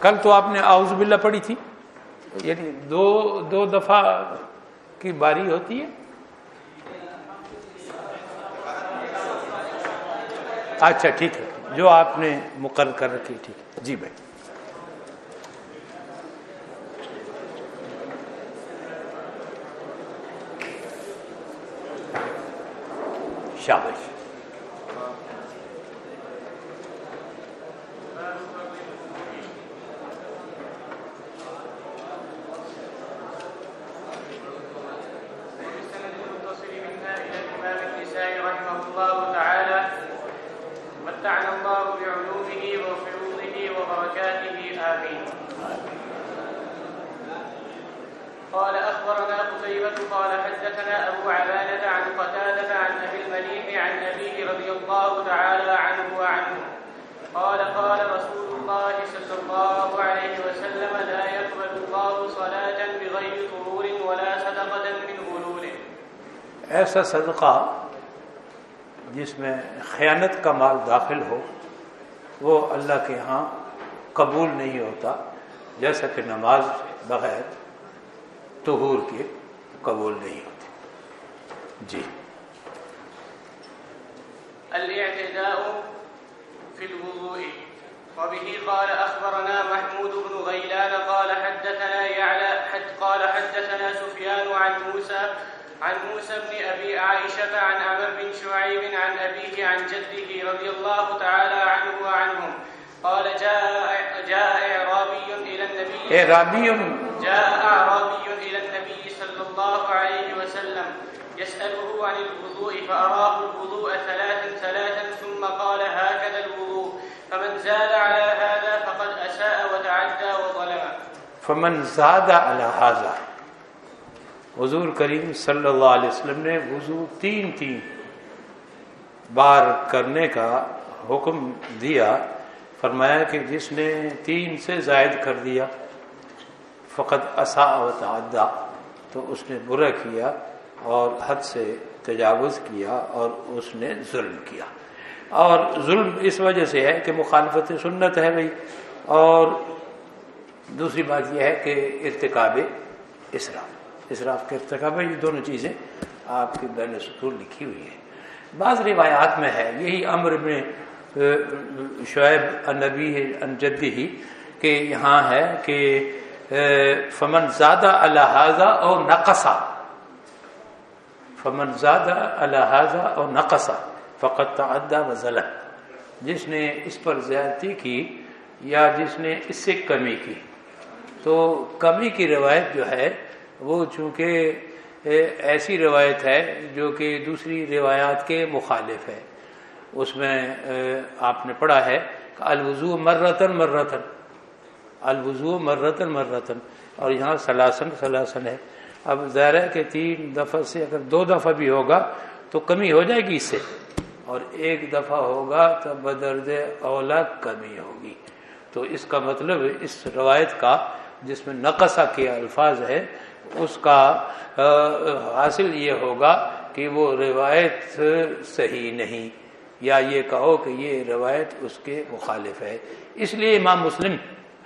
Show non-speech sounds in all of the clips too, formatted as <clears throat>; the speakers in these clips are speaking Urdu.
کل تو آپ نے آؤز باللہ پڑھی تھی۔ یعنی دو دو دفعہ کی باری ہوتی ہے۔ اچھا ٹھیک ہے۔ جو آپ نے مقرر کر رکھی، ٹھیک جی بھائی۔ شابش ایسا صدقہ جس میں خیانت کا مال داخل ہو، وہ اللہ کے ہاں قبول نہیں ہوتا، جیسا کہ نماز بغیر طہور کے قبول نہیں ہوتی۔ جی۔ الاعتداء في الوضوء۔ وبه قال أخبرنا محمود بن غيلان قال حدثنا يعلى حد قال حدثنا سفيان عن موسى عن موسى بن أبي عائشة عن عمر بن شعيب عن أبيه عن جده رضي الله تعالى عنه وعنهم. قال جاء جاء إعرابي إلى النبي إعرابي. جاء أعرابي إلى النبي صلى الله عليه وسلم. يسأله عن الوضوء فأراه الوضوء ثلاثا ثلاثا ثم قال هكذا الوضوء. فمن زاد على هذا فقد أساء وتعدى وظلم. فمن زاد على هذا حضور کریم صلی اللہ علیہ وسلم نے وضو تین تین بار کرنے کا حکم دیا، فرمایا کہ جس نے تین سے زائد کر دیا، فقط اصا و تعدا تو اس نے برا کیا اور حد سے تجاوز کیا اور اس نے ظلم کیا۔ اور ظلم اس وجہ سے ہے کہ مخالفت سنت ہے بھائی، اور دوسری بات یہ ہے کہ ارتکاب اسلام۔ اسراف کے ارتقاب یہ دونوں چیزیں آپ کی بین سطور لکھی ہوئی ہیں۔ بعض روایات میں ہے، یہی امر میں شعیب النبی انجدی ہی، کہ یہاں ہے کہ فمن زادہ الحاظہ اور نقصا فمن زادہ الحاظہ اور نقصا فقط تعدہ و ضلع جس نے اس پر زیادتی کی یا جس نے اس سے کمی کی۔ تو کمی کی روایت جو ہے وہ چونکہ ایسی روایت ہے جو کہ دوسری روایات کے مخالف ہے۔ اس میں آپ نے پڑھا ہے کہ الوضو مرتن مرتن۔ الوضو مرتن مرتن۔ اور یہاں سلاسن سلاسن ہے۔ اب ظاہر ہے کہ تین دفعہ سے اگر دو دفعہ بھی ہوگا تو کمی ہو جائے گی اس سے۔ اور ایک دفعہ ہوگا تو بدرد اولا کمی ہوگی۔ تو اس کا مطلب اس روایت کا جس میں نقصہ کے الفاظ ہے اس کا حاصل یہ ہوگا کہ وہ روایت صحیح نہیں، یا یہ کہو کہ یہ روایت اس کے مخالف ہے۔ اس لیے امام مسلم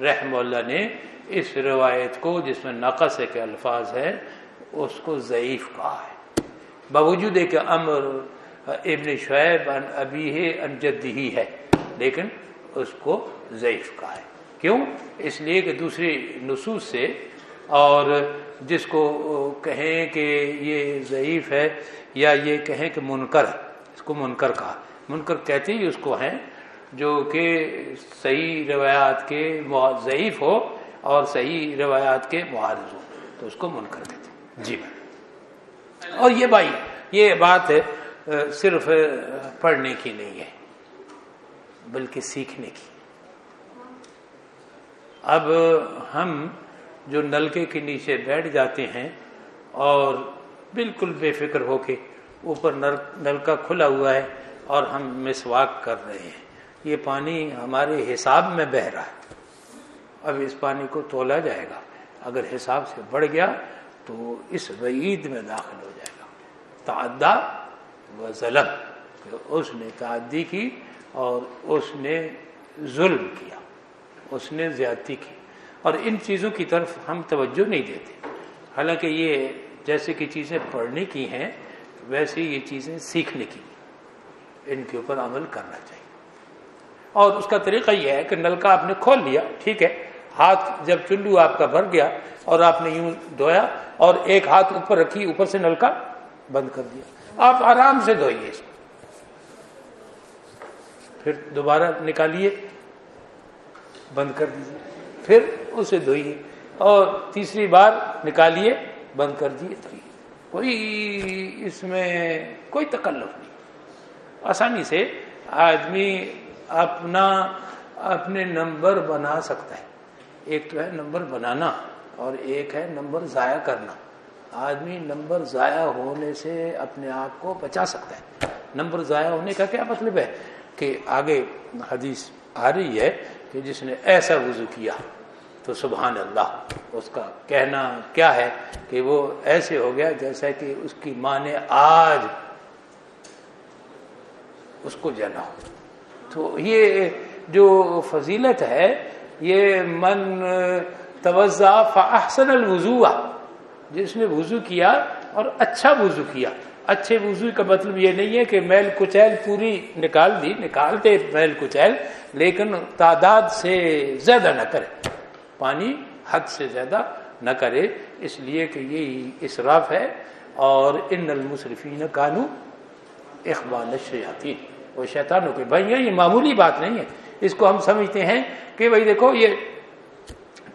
رحم اللہ نے اس روایت کو، جس میں نقص کے الفاظ ہے اس کو ضعیف کہا ہے۔ باوجود کہ امر ابن شعیب ان ابی ہے ان ہی ہے، لیکن اس کو ضعیف کہا ہے۔ کیوں؟ اس لیے کہ دوسری نصوص سے، اور جس کو کہیں کہ یہ ضعیف ہے یا یہ کہیں کہ منکر ہے، اس کو منکر کہا۔ منکر کہتے ہی اس کو ہیں جو کہ صحیح روایات کے ضعیف ہو اور صحیح روایات کے معارض ہو، تو اس کو منکر کہتے ہیں۔ جی۔ بھائی اور یہ بھائی، یہ بات صرف پڑھنے کی نہیں ہے، بلکہ سیکھنے کی۔ اب ہم جو نلکے کے نیچے بیٹھ جاتے ہیں اور بالکل بے فکر ہو کے اوپر نلکا کھلا ہوا ہے اور ہم مسواک کر رہے ہیں۔ یہ پانی ہمارے حساب میں بہ رہا ہے۔ اب اس پانی کو تولا جائے گا۔ اگر حساب سے بڑھ گیا تو اس وعید میں داخل ہو جائے گا۔ تعدا و ظلم اس نے تعدی کی اور اس نے ظلم کیا، اس نے زیادتی کی۔ اور ان چیزوں کی طرف ہم توجہ نہیں دیتے۔ حالانکہ یہ جیسے کہ چیزیں پڑھنے کی ہیں، ویسے یہ چیزیں سیکھنے کی۔ ان کے اوپر عمل کرنا چاہیے۔ اور اس کا طریقہ یہ ہے کہ نلکا آپ نے کھول لیا، ٹھیک ہے، ہاتھ جب چلو آپ کا بھر گیا اور آپ نے یوں دھویا اور ایک ہاتھ اوپر رکھی، اوپر سے نلکا بند کر دیا۔ آپ آرام سے دھوئیے۔ اس کو پھر دوبارہ نکالیے، بند کر دیجیے پھر اسے دھوئیے اور تیسری بار نکالیے، بند کر دیے دھوئیے کوئی اس میں کوئی تکلف نہیں۔ آسانی سے آدمی اپنا، اپنے نمبر بنا سکتا ہے۔ ایک تو ہے نمبر بنانا اور ایک ہے نمبر ضائع کرنا۔ آدمی نمبر ضائع ہونے سے اپنے آپ کو بچا سکتا ہے۔ نمبر ضائع ہونے کا کیا مطلب ہے؟ کہ آگے حدیث آ رہی ہے کہ جس نے ایسا وضو کیا تو سبحان اللہ، اس کا کہنا کیا ہے کہ وہ ایسے ہو گیا جیسا کہ اس کی ماں نے آج اس کو جنا۔ ہو تو یہ جو فضیلت ہے، یہ من توجہ فاحسن الوضو جس نے وضو کیا اور اچھا وضو کیا۔ اچھے وضو کا مطلب یہ نہیں ہے کہ میل کچیل پوری نکال دی نکالتے میل کچیل، لیکن تعداد سے زیادہ نہ کرے۔ پانی حد سے زیادہ نہ کرے۔ اس لیے کہ یہ اسراف ہے۔ اور ان المصرفین کانو اخبان شیاتی وہ شیطانوں کے بھائی یہ معمولی بات نہیں ہے۔ اس کو ہم سمجھتے ہیں کہ بھائی دیکھو، یہ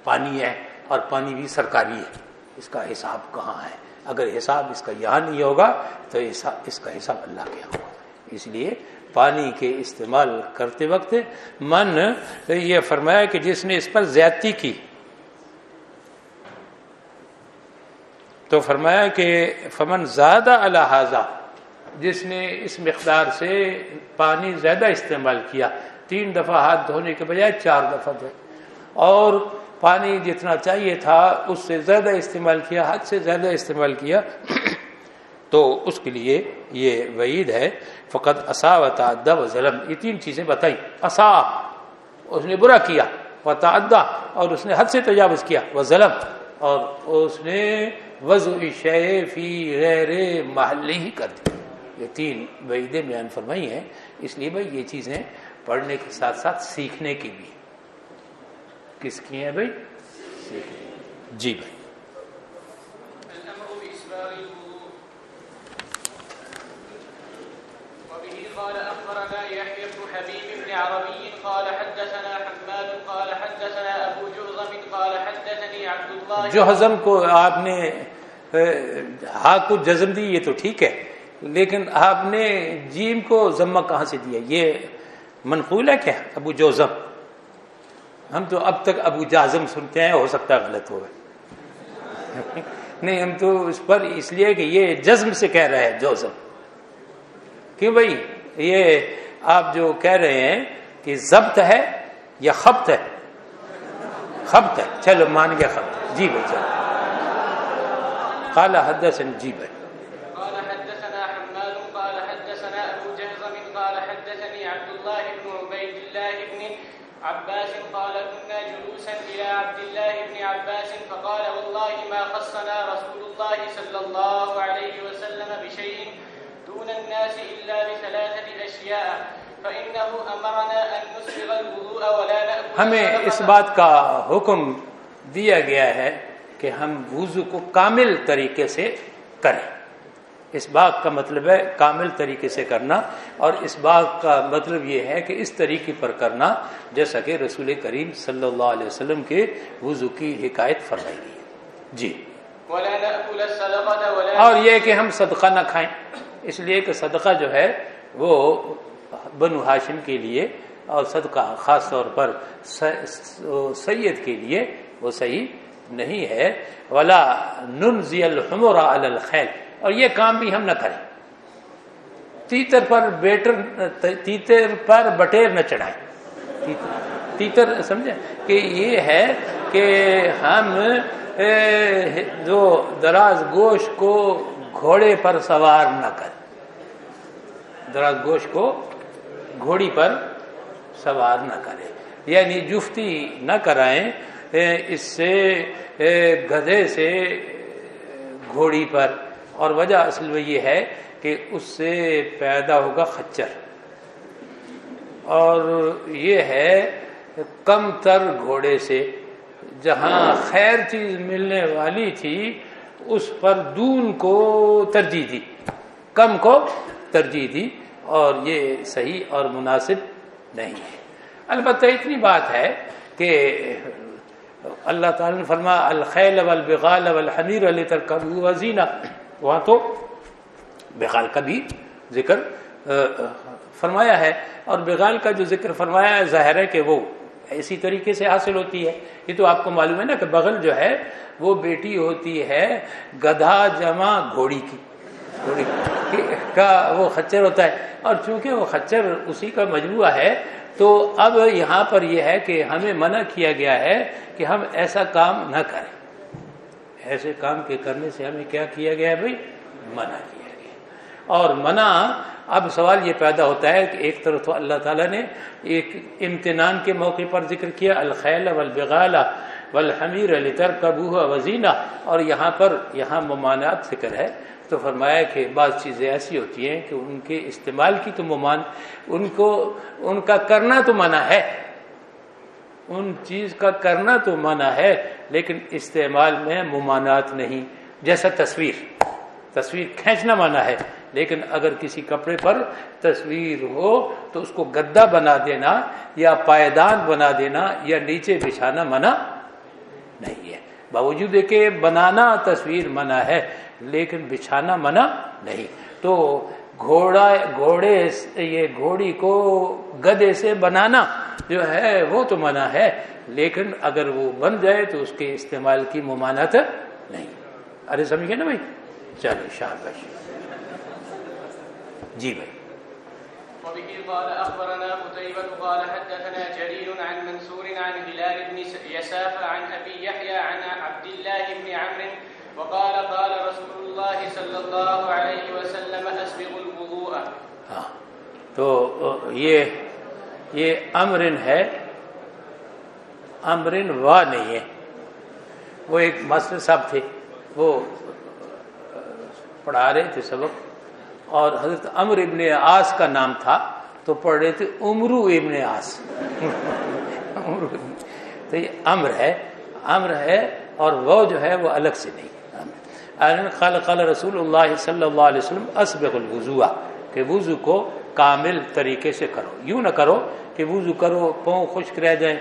پانی ہے اور پانی بھی سرکاری ہے۔ اس کا حساب کہاں ہے؟ اگر حساب اس کا یہاں نہیں ہوگا تو اس کا حساب اللہ کے یہاں ہوگا۔ اس لیے پانی کے استعمال کرتے وقت من یہ فرمایا کہ جس نے اس پر زیادتی کی، تو فرمایا کہ فمن زیادہ الحاظہ جس نے اس مقدار سے پانی زیادہ استعمال کیا، تین دفعہ ہاتھ دھونے کے بجائے چار دفعہ دھوئے۔ اور پانی جتنا چاہیے تھا، اس سے زیادہ استعمال کیا، حد سے زیادہ استعمال کیا۔ <clears throat> تو اس کے لیے یہ وعید ہے۔ فقط اصا و تعدہ و ظلم۔ یہ تین چیزیں بتائی اصا اس نے برا کیا۔ و تعدہ اور اس نے حد سے تجاوز کیا۔ وہ ظلم اور اس نے وضو فی غیر محل ہی کر دی یہ تین وعیدیں بیان فرمائی ہیں۔ اس لیے بھائی یہ چیزیں پڑھنے کے ساتھ ساتھ سیکھنے کی بھی۔ کس کی ہیں بھائی؟ جی بھائی۔ قال أخبرنا يحيى بن حبيب بن عربي قال حدثنا حماد قال حدثنا أبو قال حدثني عبد الله کو آپ نے ہاں کو جزم دی، یہ تو ٹھیک ہے، لیکن آپ نے جیم کو ضمہ کہاں سے دیا؟ یہ منقول ہے کیا؟ ابو جوزم۔ ہم تو اب تک ابو جازم سنتے ہیں، ہو سکتا ہے غلط ہو <laughs> نہیں، ہم تو اس پر اس لیے کہ یہ جزم سے کہہ رہے ہیں، جوزم۔ کیوں بھائی؟ یہ آپ جو کہہ رہے ہیں کہ ضبط ہے یا خبت ہے؟ خبت ہے۔ چلو، مان گیا خبت جی بھائی، چلو۔ قال حدثنا جی بھائی قال حدثنا حماد قال حدثنا ابو جهزم قال حدثني عبد الله بن عبيد الله بن عباس قال كنا جلوسا الى عبد الله بن عباس فقال والله ما خصنا رسول الله صلى الله عليه وسلم بشيء دون الناس إلا بثلاثة أشياء فإنه أمرنا أن نسبغ الوضوء ولا نأكل ہمیں اس بات کا حکم دیا گیا ہے کہ ہم وضو کو کامل طریقے سے کریں۔ اس بات کا مطلب ہے کامل طریقے سے کرنا اور اس بات کا مطلب یہ ہے کہ اس طریقے پر کرنا جیسا کہ رسول کریم صلی اللہ علیہ وسلم کے وضو کی حکایت فرمائی گئی ہے۔ جی۔ اور یہ کہ ہم صدقہ نہ کھائیں۔ اس لیے کہ صدقہ جو ہے وہ بنو ہاشم کے لیے اور صدقہ خاص طور پر سید کے لیے وہ صحیح نہیں ہے۔ ولا ننزی الحمر علی الخیل اور یہ کام بھی ہم نہ کریں۔ تیتر پر بیٹر، تیتر پر بٹیر نہ چڑھائیں۔ تیتر، سمجھے؟ کہ یہ ہے کہ ہم جو دراز گوشت کو گھوڑے پر سوار نہ کریں۔ دراز گوشت کو گھوڑی پر سوار نہ کرے یعنی جفتی نہ کرائیں اس سے گدھے سے گھوڑی پر۔ اور وجہ اصل میں یہ ہے کہ اس سے پیدا ہوگا خچر۔ اور یہ ہے کم تر گھوڑے سے، جہاں خیر چیز ملنے والی تھی، اس پر دون کو ترجیح دی۔ کم کو ترجیح دی، اور یہ صحیح اور مناسب نہیں ہے۔ البتہ اتنی بات ہے کہ اللہ تعالی نے فرما الخیل والبغال والحمیر علی ترکبو وزینہ۔ وہاں تو بغال کا بھی ذکر فرمایا ہے۔ اور بغال کا جو ذکر فرمایا ہے، ظاہر ہے کہ وہ اسی طریقے سے حاصل ہوتی ہے۔ یہ تو آپ کو معلوم ہے نا کہ بغل جو ہے، وہ بیٹی ہوتی ہے گدھا جمع گھوڑی کی۔ گھوڑی کا وہ خچر ہوتا ہے۔ اور چونکہ وہ خچر اسی کا مجموعہ ہے، تو اب یہاں پر یہ ہے کہ ہمیں منع کیا گیا ہے کہ ہم ایسا کام نہ کریں۔ ایسے کام کے کرنے سے ہمیں کیا کیا گیا ہے بھائی؟ منع کیا گیا۔ اور منع، اب سوال یہ پیدا ہوتا ہے کہ ایک طرف تو اللہ تعالیٰ نے ایک امتنان کے موقع پر ذکر کیا، الخیل والبغال والحمیر لتر کبوہ وزینہ، اور یہاں پر یہاں ممانعات ذکر ہے۔ تو فرمایا کہ بعض چیزیں ایسی ہوتی ہیں کہ ان کے استعمال کی تو ممان، ان کو، ان کا کرنا تو منع ہے۔ ان چیز کا کرنا تو منع ہے، لیکن استعمال میں ممانعات نہیں، جیسا تصویر۔ تصویر کھینچنا منع ہے، لیکن اگر کسی کپڑے پر تصویر ہو تو اس کو گدا بنا دینا یا پائیدان بنا دینا یا نیچے بچھانا منع نہیں ہے۔ باوجود کہ بنانا تصویر منع ہے، لیکن بچھانا منع نہیں۔ تو گھوڑا گھوڑے یہ گھوڑی کو گدے سے بنانا جو ہے، وہ تو منع ہے، لیکن اگر وہ بن جائے تو اس کے استعمال کی ممانت نہیں۔ ارے، سمجھے نا بھائی؟ چلو، شاہ بھائی جی بھائی۔ وبه قال أخبرنا قتيبة قال حدثنا جرير عن منصور عن هلال بن يساف عن أبي يحيى عن عبد الله بن عمرو وقال قال رسول الله صلى الله عليه وسلم أسبغ الوضوء. ہاں تو یہ یہ امرن ہے، امرن وا نہیں ہے۔ وہ ایک ماسٹر صاحب تھے، وہ پڑھا رہے تھے سبق۔ اور حضرت امر ابن آس کا نام تھا، تو پڑھ رہے تھے عمرو ابن آس <laughs> تو یہ امر ہے امر ہے اور وہ جو ہے وہ الگ سے نہیں۔ خال خال رسول اللہ صلی اللہ علیہ وسلم اسبق الوضوع کہ وضو کو کامل طریقے سے کرو۔ یوں نہ کرو کہ وضو کرو، پاؤں خشک رہ جائیں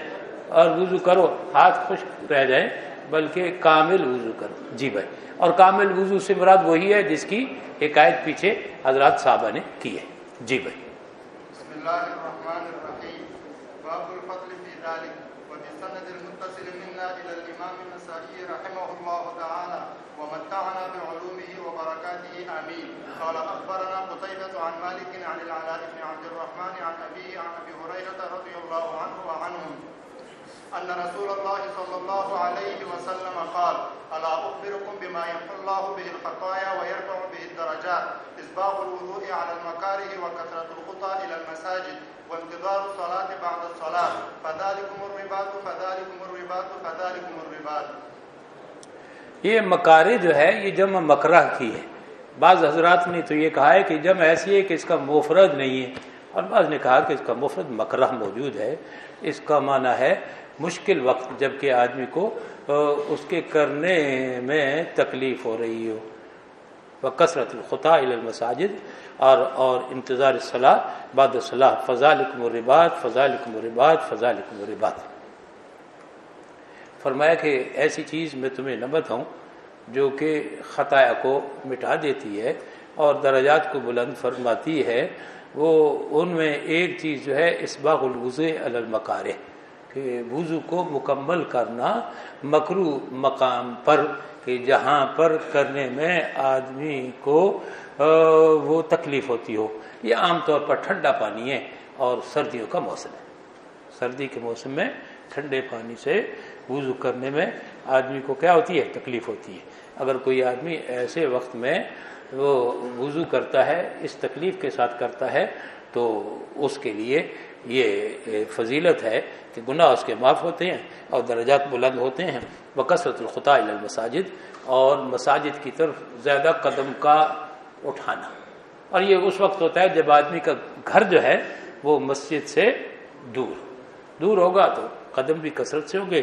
اور وضو کرو، ہاتھ خشک رہ جائیں، بلکہ کامل وضو کرو۔ جی بھائی، اور کامل وضو سے مراد وہی ہے جس کی حکایت پیچھے حضرات صاحبہ نے کی ہے۔ جی بھائی۔ بسم اللہ الرحمن الرحیم باب الفضل في ذلك وبسند المتصل منا الى الامام النسائي رحمه الله تعالى ومتعنا بعلومه وبركاته امين قال اخبرنا قتيبة عن مالك عن العلاء بن عبد الرحمن عن ابيه عن ابي هريرة رضي الله عنه وعنهم أن رسول الله عليه وسلم قال ألا أخبركم بما يمحو الله به الخطايا ويرفع به الدرجات إسباغ الوضوء على المكاره وكثرة الخطى إلى المساجد وانتظار الصلاة بعد الصلاة فذلكم الرباط فذلكم الرباط فذلكم الرباط یہ مکارے جو ہے، یہ جمع مکرہ کی ہے۔ بعض حضرات نے تو یہ کہا ہے کہ جمع ایسی ہے کہ اس کا مفرد نہیں ہے، اور بعض نے کہا کہ اس کا مفرد مکرہ موجود ہے۔ اس کا معنی ہے مشکل وقت جبکہ آدمی کو اس کے کرنے میں تکلیف ہو رہی ہو۔ وہ کثرت الخطا المساجد، اور اور انتظار صلاح باد صلاح فضا لکم الربات فضا لکم الربات فرمایا کہ ایسی چیز میں تمہیں نہ بتاؤں جو کہ خطایا کو مٹا دیتی ہے اور درجات کو بلند فرماتی ہے۔ وہ، ان میں ایک چیز جو ہے اسباغ الوضو المکارے کہ وضو کو مکمل کرنا مکرو مقام پر، کہ جہاں پر کرنے میں آدمی کو وہ تکلیف ہوتی ہو۔ یہ عام طور پر ٹھنڈا پانی ہے اور سردیوں کا موسم ہے۔ سردی کے موسم میں ٹھنڈے پانی سے وضو کرنے میں آدمی کو کیا ہوتی ہے؟ تکلیف ہوتی ہے۔ اگر کوئی آدمی ایسے وقت میں وہ وضو کرتا ہے، اس تکلیف کے ساتھ کرتا ہے تو اس کے لیے یہ فضیلت ہے کہ گناہ اس کے معاف ہوتے ہیں اور درجات بلند ہوتے ہیں۔ وہ کثرت الخطا المساجد اور مساجد کی طرف زیادہ قدم کا اٹھانا۔ اور یہ اس وقت ہوتا ہے جب آدمی کا گھر جو ہے وہ مسجد سے دور۔ دور ہوگا تو قدم بھی کثرت سے ہوں گے۔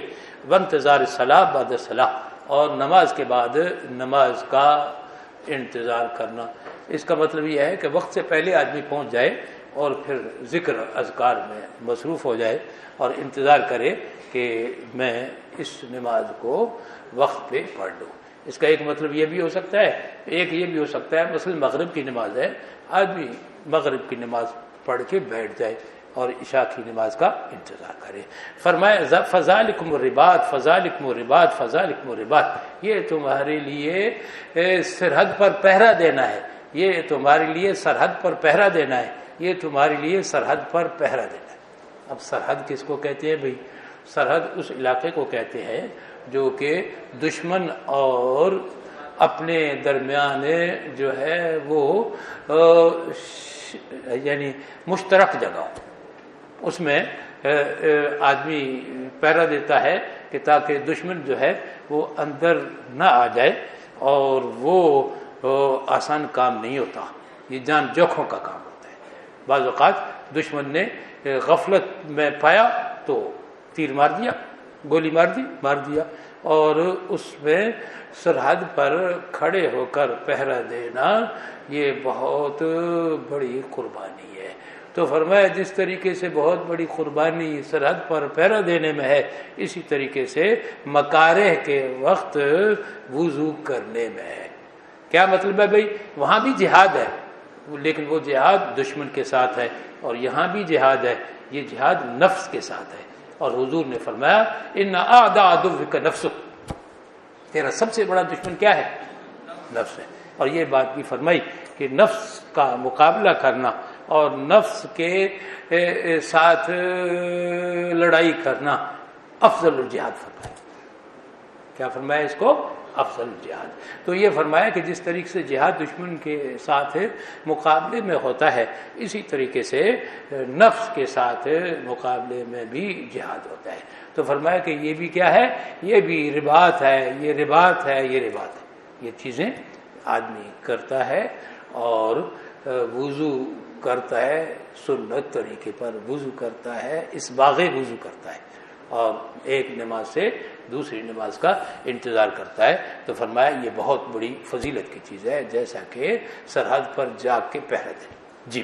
انتظار صلاح باد صلاح اور نماز کے بعد نماز کا انتظار کرنا۔ اس کا مطلب یہ ہے کہ وقت سے پہلے آدمی پہنچ جائے اور پھر ذکر اذکار میں مصروف ہو جائے اور انتظار کرے کہ میں اس نماز کو وقت پہ پڑھ لوں۔ اس کا ایک مطلب یہ بھی ہو سکتا ہے، ایک یہ بھی ہو سکتا ہے مثلاً مغرب کی نماز ہے، آدمی مغرب کی نماز پڑھ کے بیٹھ جائے اور عشاء کی نماز کا انتظار کرے۔ فرمایا فضا لکم ربات فضا لکم ربات فضا لکم ربات یہ تمہارے لیے سرحد پر پہرا دینا ہے۔ یہ تمہارے لیے سرحد پر پہرا دینا ہے۔ یہ تمہارے لیے سرحد پر پہرا دینا ہے۔ اب سرحد کس کو کہتے ہیں بھائی؟ سرحد اس علاقے کو کہتے ہیں جو کہ دشمن اور اپنے درمیان جو ہے وہ یعنی مشترک جگہ اس میں آدمی پیرا دیتا ہے کہ تاکہ دشمن جو ہے وہ اندر نہ آ جائے اور وہ آسان کام نہیں ہوتا۔ یہ جان جوکھوں کا کام۔ بعض اوقات دشمن نے غفلت میں پایا تو تیر مار دیا، گولی مار دی، مار دیا اور اس میں سرحد پر کھڑے ہو کر پہرا دینا، یہ بہت بڑی قربانی ہے۔ تو فرمایا، جس طریقے سے بہت بڑی قربانی سرحد پر پہرا دینے میں ہے، اسی طریقے سے مکارہ کے وقت وضو کرنے میں ہے۔ کیا مطلب ہے بھائی؟ وہاں بھی جہاد ہے۔ لیکن وہ جہاد دشمن کے ساتھ ہے اور یہاں بھی جہاد ہے، یہ جہاد نفس کے ساتھ ہے۔ اور حضور نے فرمایا، ان کا نفس تیرا سب سے بڑا دشمن کیا ہے؟ نفس ہے۔ اور یہ بات بھی فرمائی کہ نفس کا مقابلہ کرنا اور نفس کے ساتھ لڑائی کرنا افضل الجہاد فرمایا۔ کیا فرمایا اس کو؟ افضل جہاد۔ تو یہ فرمایا کہ جس طریقے سے جہاد دشمن کے ساتھ مقابلے میں ہوتا ہے، اسی طریقے سے نفس کے ساتھ مقابلے میں بھی جہاد ہوتا ہے۔ تو فرمایا کہ یہ بھی کیا ہے؟ یہ بھی ربات ہے، یہ ربات ہے، یہ ربات ہے۔ یہ چیزیں آدمی کرتا ہے اور وضو کرتا ہے، سنت طریقے پر وضو کرتا ہے، اس باغ وضو کرتا ہے۔ اور ایک نماز سے دوسری نماز کا انتظار کرتا ہے تو فرمایا یہ بہت بڑی فضیلت کی چیز ہے جیسا کہ سرحد پر جا کے پہرے دے جی۔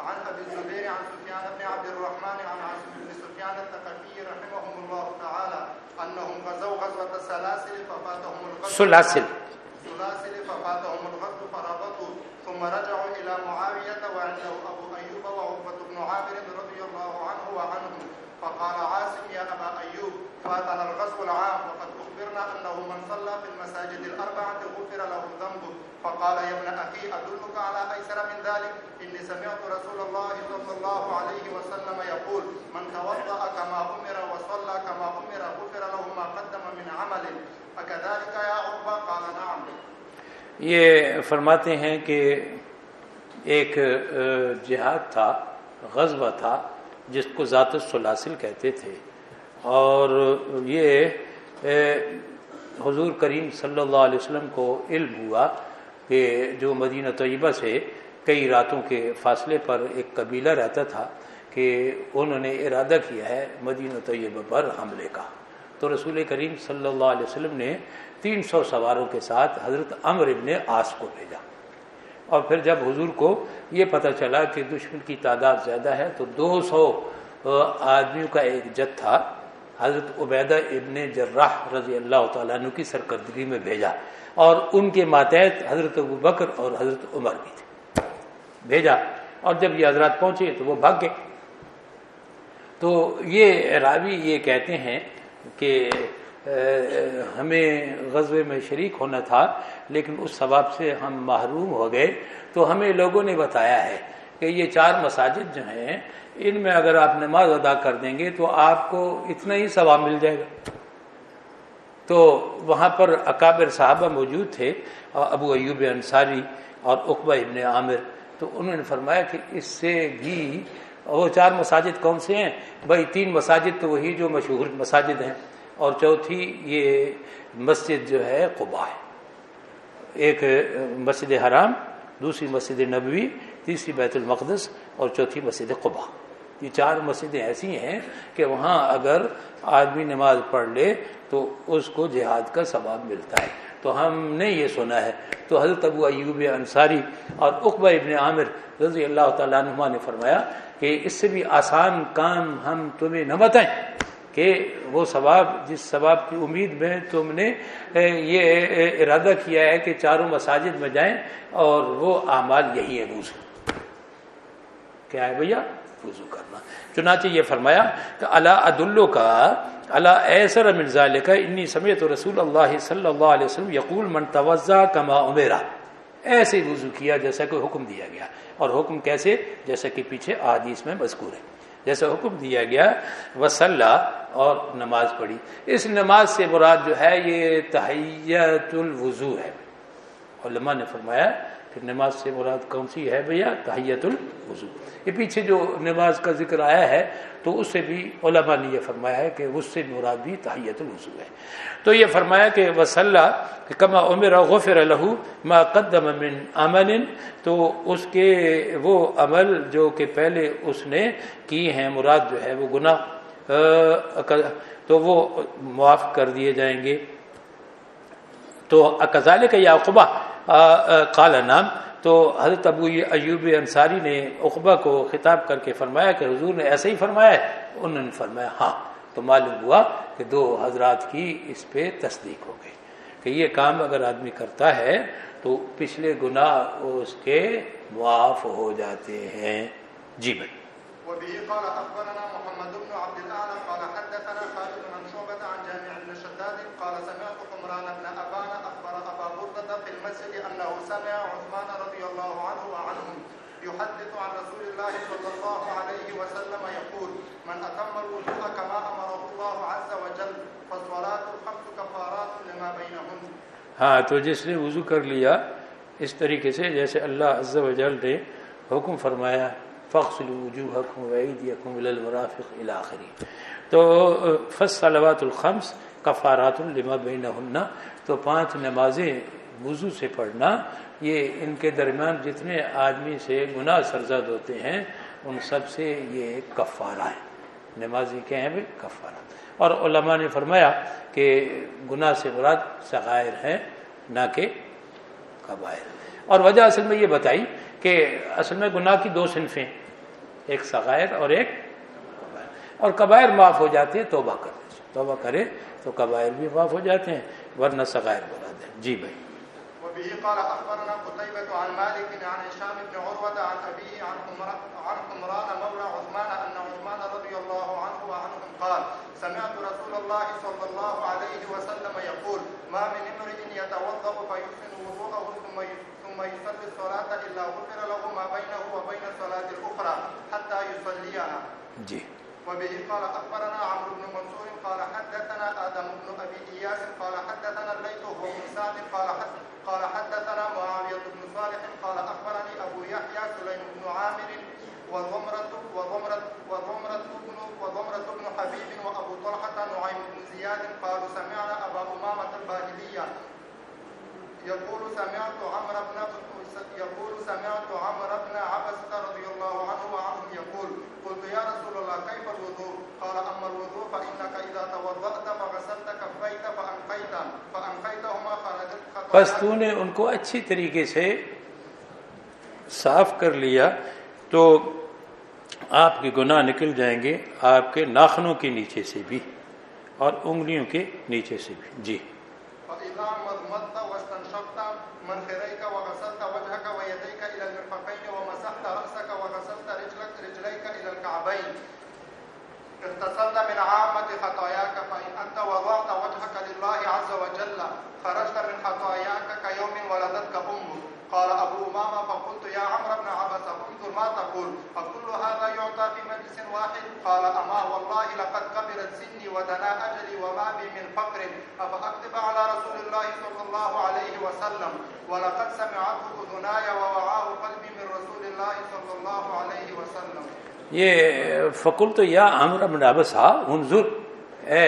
عن الزبير عن سفيان بن عبد الرحمن عن عاصم بن سفيان الثقفي رحمهم الله تعالى غزوا السلاسل ففاتهم الغزو سلاسل۔ سلاسل ففاتهم الغزو فربطوا ثم رجعوا إلى معاوية وعنده أبو أيوب وعقبة بن عامر رضي الله عنه وعنه. فقال عاصم يا أبا أيوب فاتنا الغزو العام، وقد أخبرنا أنه من صلى في المساجد الأربعة غفر له ذنبه فقال يا ابن أخي، أدلك على أيسر من ذلك؟ إني سمعت رسول الله صلى الله عليه وسلم يقول، من توضأ كما أمر وصلى كما أمر غفر له ما قدم من عمل أكذلك يا عقبة قال نعم یہ فرماتے ہیں کہ ایک جہاد تھا، غزوہ تھا، جس کو ذات السلاسل کہتے تھے۔ اور یہ حضور کریم صلی اللہ علیہ وسلم کو علم ہوا کہ جو مدینہ طیبہ سے کئی راتوں کے فاصلے پر ایک قبیلہ رہتا تھا کہ انہوں نے ارادہ کیا ہے مدینہ طیبہ پر حملے کا۔ تو رسول کریم صلی اللہ علیہ وسلم نے تین سو سواروں کے ساتھ حضرت امر ابن آس کو بھیجا۔ اور پھر جب حضور کو یہ پتہ چلا کہ دشمن کی تعداد زیادہ ہے تو دو سو آدمیوں کا ایک جت تھا۔ حضرت عبیدہ ابن جراح رضی اللہ تعالیٰ عنہ کی سرکردگی میں بھیجا۔ اور ان کے ماتحت حضرت ابو بکر اور حضرت عمر بھی تھے۔ بھیجا۔ اور جب یہ حضرات پہنچے تو وہ بھاگ گئے۔ تو یہ راوی یہ کہتے ہیں کہ ہمیں غزوے میں شریک ہونا تھا، لیکن اس ثواب سے ہم محروم ہو گئے۔ تو ہمیں لوگوں نے بتایا ہے کہ یہ چار مساجد جو ہیں، ان میں اگر آپ نماز ادا کر دیں گے تو آپ کو اتنا ہی ثواب مل جائے گا۔ تو وہاں پر اکابر صحابہ موجود تھے، ابو ایوب انصاری اور اقبا ابن عامر۔ تو انہوں نے فرمایا کہ اس سے بھی وہ چار مساجد کون سے ہیں؟ بھائی، تین مساجد تو وہی جو مشہور مساجد ہیں۔ اور چوتھی یہ مسجد جو ہے قبا ہے۔ ایک مسجد حرام، دوسری مسجد نبوی، تیسری بیت المقدس اور چوتھی مسجد قبا یہ چار مسجدیں ایسی ہیں کہ وہاں اگر آدمی نماز پڑھ لے تو اس کو جہاد کا ثواب ملتا ہے۔ تو ہم نے یہ سنا ہے، تو حضرت ابو ایوب انصاری اور اقبا ابن عامر رضی اللہ تعالیٰ عنہ نے فرمایا کہ اس سے بھی آسان کام ہم تمہیں نہ بتائیں۔ کہ وہ ثواب، جس ثواب کی امید میں تم نے یہ ارادہ کیا ہے کہ چاروں مساجد میں جائیں اور وہ اعمال یہی ہے وضو کیا ہے بھیا؟ وضو کرنا۔ چنانچہ یہ فرمایا کہ اللہ عدالو کا اللہ ایسر مرزا لکھا انی سمیت رسول اللہ صلی اللہ علیہ وسلم یقول من توزہ کما عمیرہ ایسے وضو کیا جیسا کہ حکم دیا گیا۔ اور حکم کیسے؟ جیسا کہ پیچھے حدیث میں مذکور ہے۔ جیسا حکم دیا گیا وسلح اور نماز پڑھی۔ اس نماز سے مراد جو ہے، یہ تحیت الوضو ہے۔ علماء نے فرمایا کہ نماز سے مراد کون سی ہے بھیا؟ تحیت الوضو۔ یہ پیچھے جو نماز کا ذکر آیا ہے، تو اس سے بھی علماء نے یہ فرمایا ہے کہ اس سے مراد بھی تحیت الوضو ہے۔ تو یہ فرمایا کہ وسلح کہ کما عمر غفر لہو ما قدم من عمل۔ تو اس کے وہ عمل جو کہ پہلے اس نے کی ہیں، مراد جو ہے وہ گناہ تو وہ معاف کر دیے جائیں گے۔ تو اکزال کا یعقبہ قال نام تو حضرت ابو ایوب انصاری نے اقبا کو خطاب کر کے فرمایا کہ حضور نے ایسا ہی فرمایا ہے؟ انہوں نے فرمایا ہاں تو معلوم ہوا کہ دو حضرات کی اس پہ تصدیق ہو گئی کہ یہ کام اگر آدمی کرتا ہے تو پچھلے گناہ اس کے معاف ہو جاتے ہیں۔ جی بھائی۔ وبه قال محمد بن عبد قال حدثنا خالد بن شعبة عن جامع بن شداد قال سمعت قمران بن ابان المسجد انه سمع عثمان رضي الله عنه وعنهم يحدث عن رسول الله صلى الله عليه وسلم يقول، من اتم الوضوء كما امره الله عز وجل، فالصلاة الخمس كفارات لما بينهن ہاں تو جس نے وضو کر لیا، اس طریقے سے جیسے اللہ عز و جل نے حکم فرمایا فخصل وجوہکم وعیدیکم المرافق الاخری تو فصلوات الخمس کفارات لما بینہن تو پانچ نمازیں وضو سے پڑھنا، یہ ان کے درمیان جتنے آدمی سے گناہ سرزد ہوتے ہیں، ان سب سے یہ کفارہ ہے۔ نمازی کیا ہیں بھائی؟ کفارہ۔ اور علماء نے فرمایا کہ گناہ سے مراد سغائر ہیں، نہ کہ قبائر اور وجہ اصل میں یہ بتائی کہ اصل میں گناہ کی دو صنفیں، ایک سغائر اور ایک قبائر اور قبائر معاف ہو جاتی ہے توبہ کر توبہ کرے تو قبائر بھی معاف ہو جاتے ہیں، ورنہ سغائر بنا دیں۔ جی بھائی۔ وبه قال اخبرنا قتيبة عن مالك عن هشام بن عروة عن ابيه عن عن عمران مولى عثمان ان عثمان رضي الله عنه وعنهم قال سمعت رسول الله صلى الله عليه وسلم يقول ما من امرئ يتوضا فيحسن وضوءه ثم ثم يصلي الصلاة الا غفر له ما بينه وبين الصلاة الاخرى حتى يصليها. جی وبه قال أخبرنا عمرو بن منصور قال حدثنا آدم بن أبي إياس قال حدثنا الليث هو بن سعد قال قال حدثنا معاوية بن صالح قال أخبرني أبو يحيى سليم بن عامر وضمرة وضمرة وضمرة بن وضمرة بن حبيب وأبو طلحة نعيم بن زياد قالوا سمعنا أبا أمامة الباهلية يقول سمعت عمرو بن يقول سمعت عمرو بن عبسة رضي الله عنه وعنهم يقول قلت يا رسول الله كيف الوضوء؟ قال أما الوضوء فإنك إذا توضأت فغسلت كفيت فأنقيت فأنقيتهما خرجت بس تو نے ان کو اچھی طریقے سے صاف کر لیا تو آپ کے گناہ نکل جائیں گے آپ کے ناخنوں کے نیچے سے بھی اور انگلیوں کے نیچے سے بھی۔ جی۔ وضعت وجهك لله عز وجل. خرجت من خطاياك كيوم ولدتك أمك قال أبو أمامة فقلت يا عمرو بن عبس انظر ما تقول؟ أكل هذا يعطى في مجلس واحد. قال أما والله لقد كبرت سني ودنا أجلي وما بي من فقر. أفأكذب على رسول الله صلى الله عليه وسلم؟ ولقد سمعته أذناي ووعاه قلبي من رسول الله صلى الله عليه وسلم. یہ فکل تو یا امر بن ابسا انظر. اے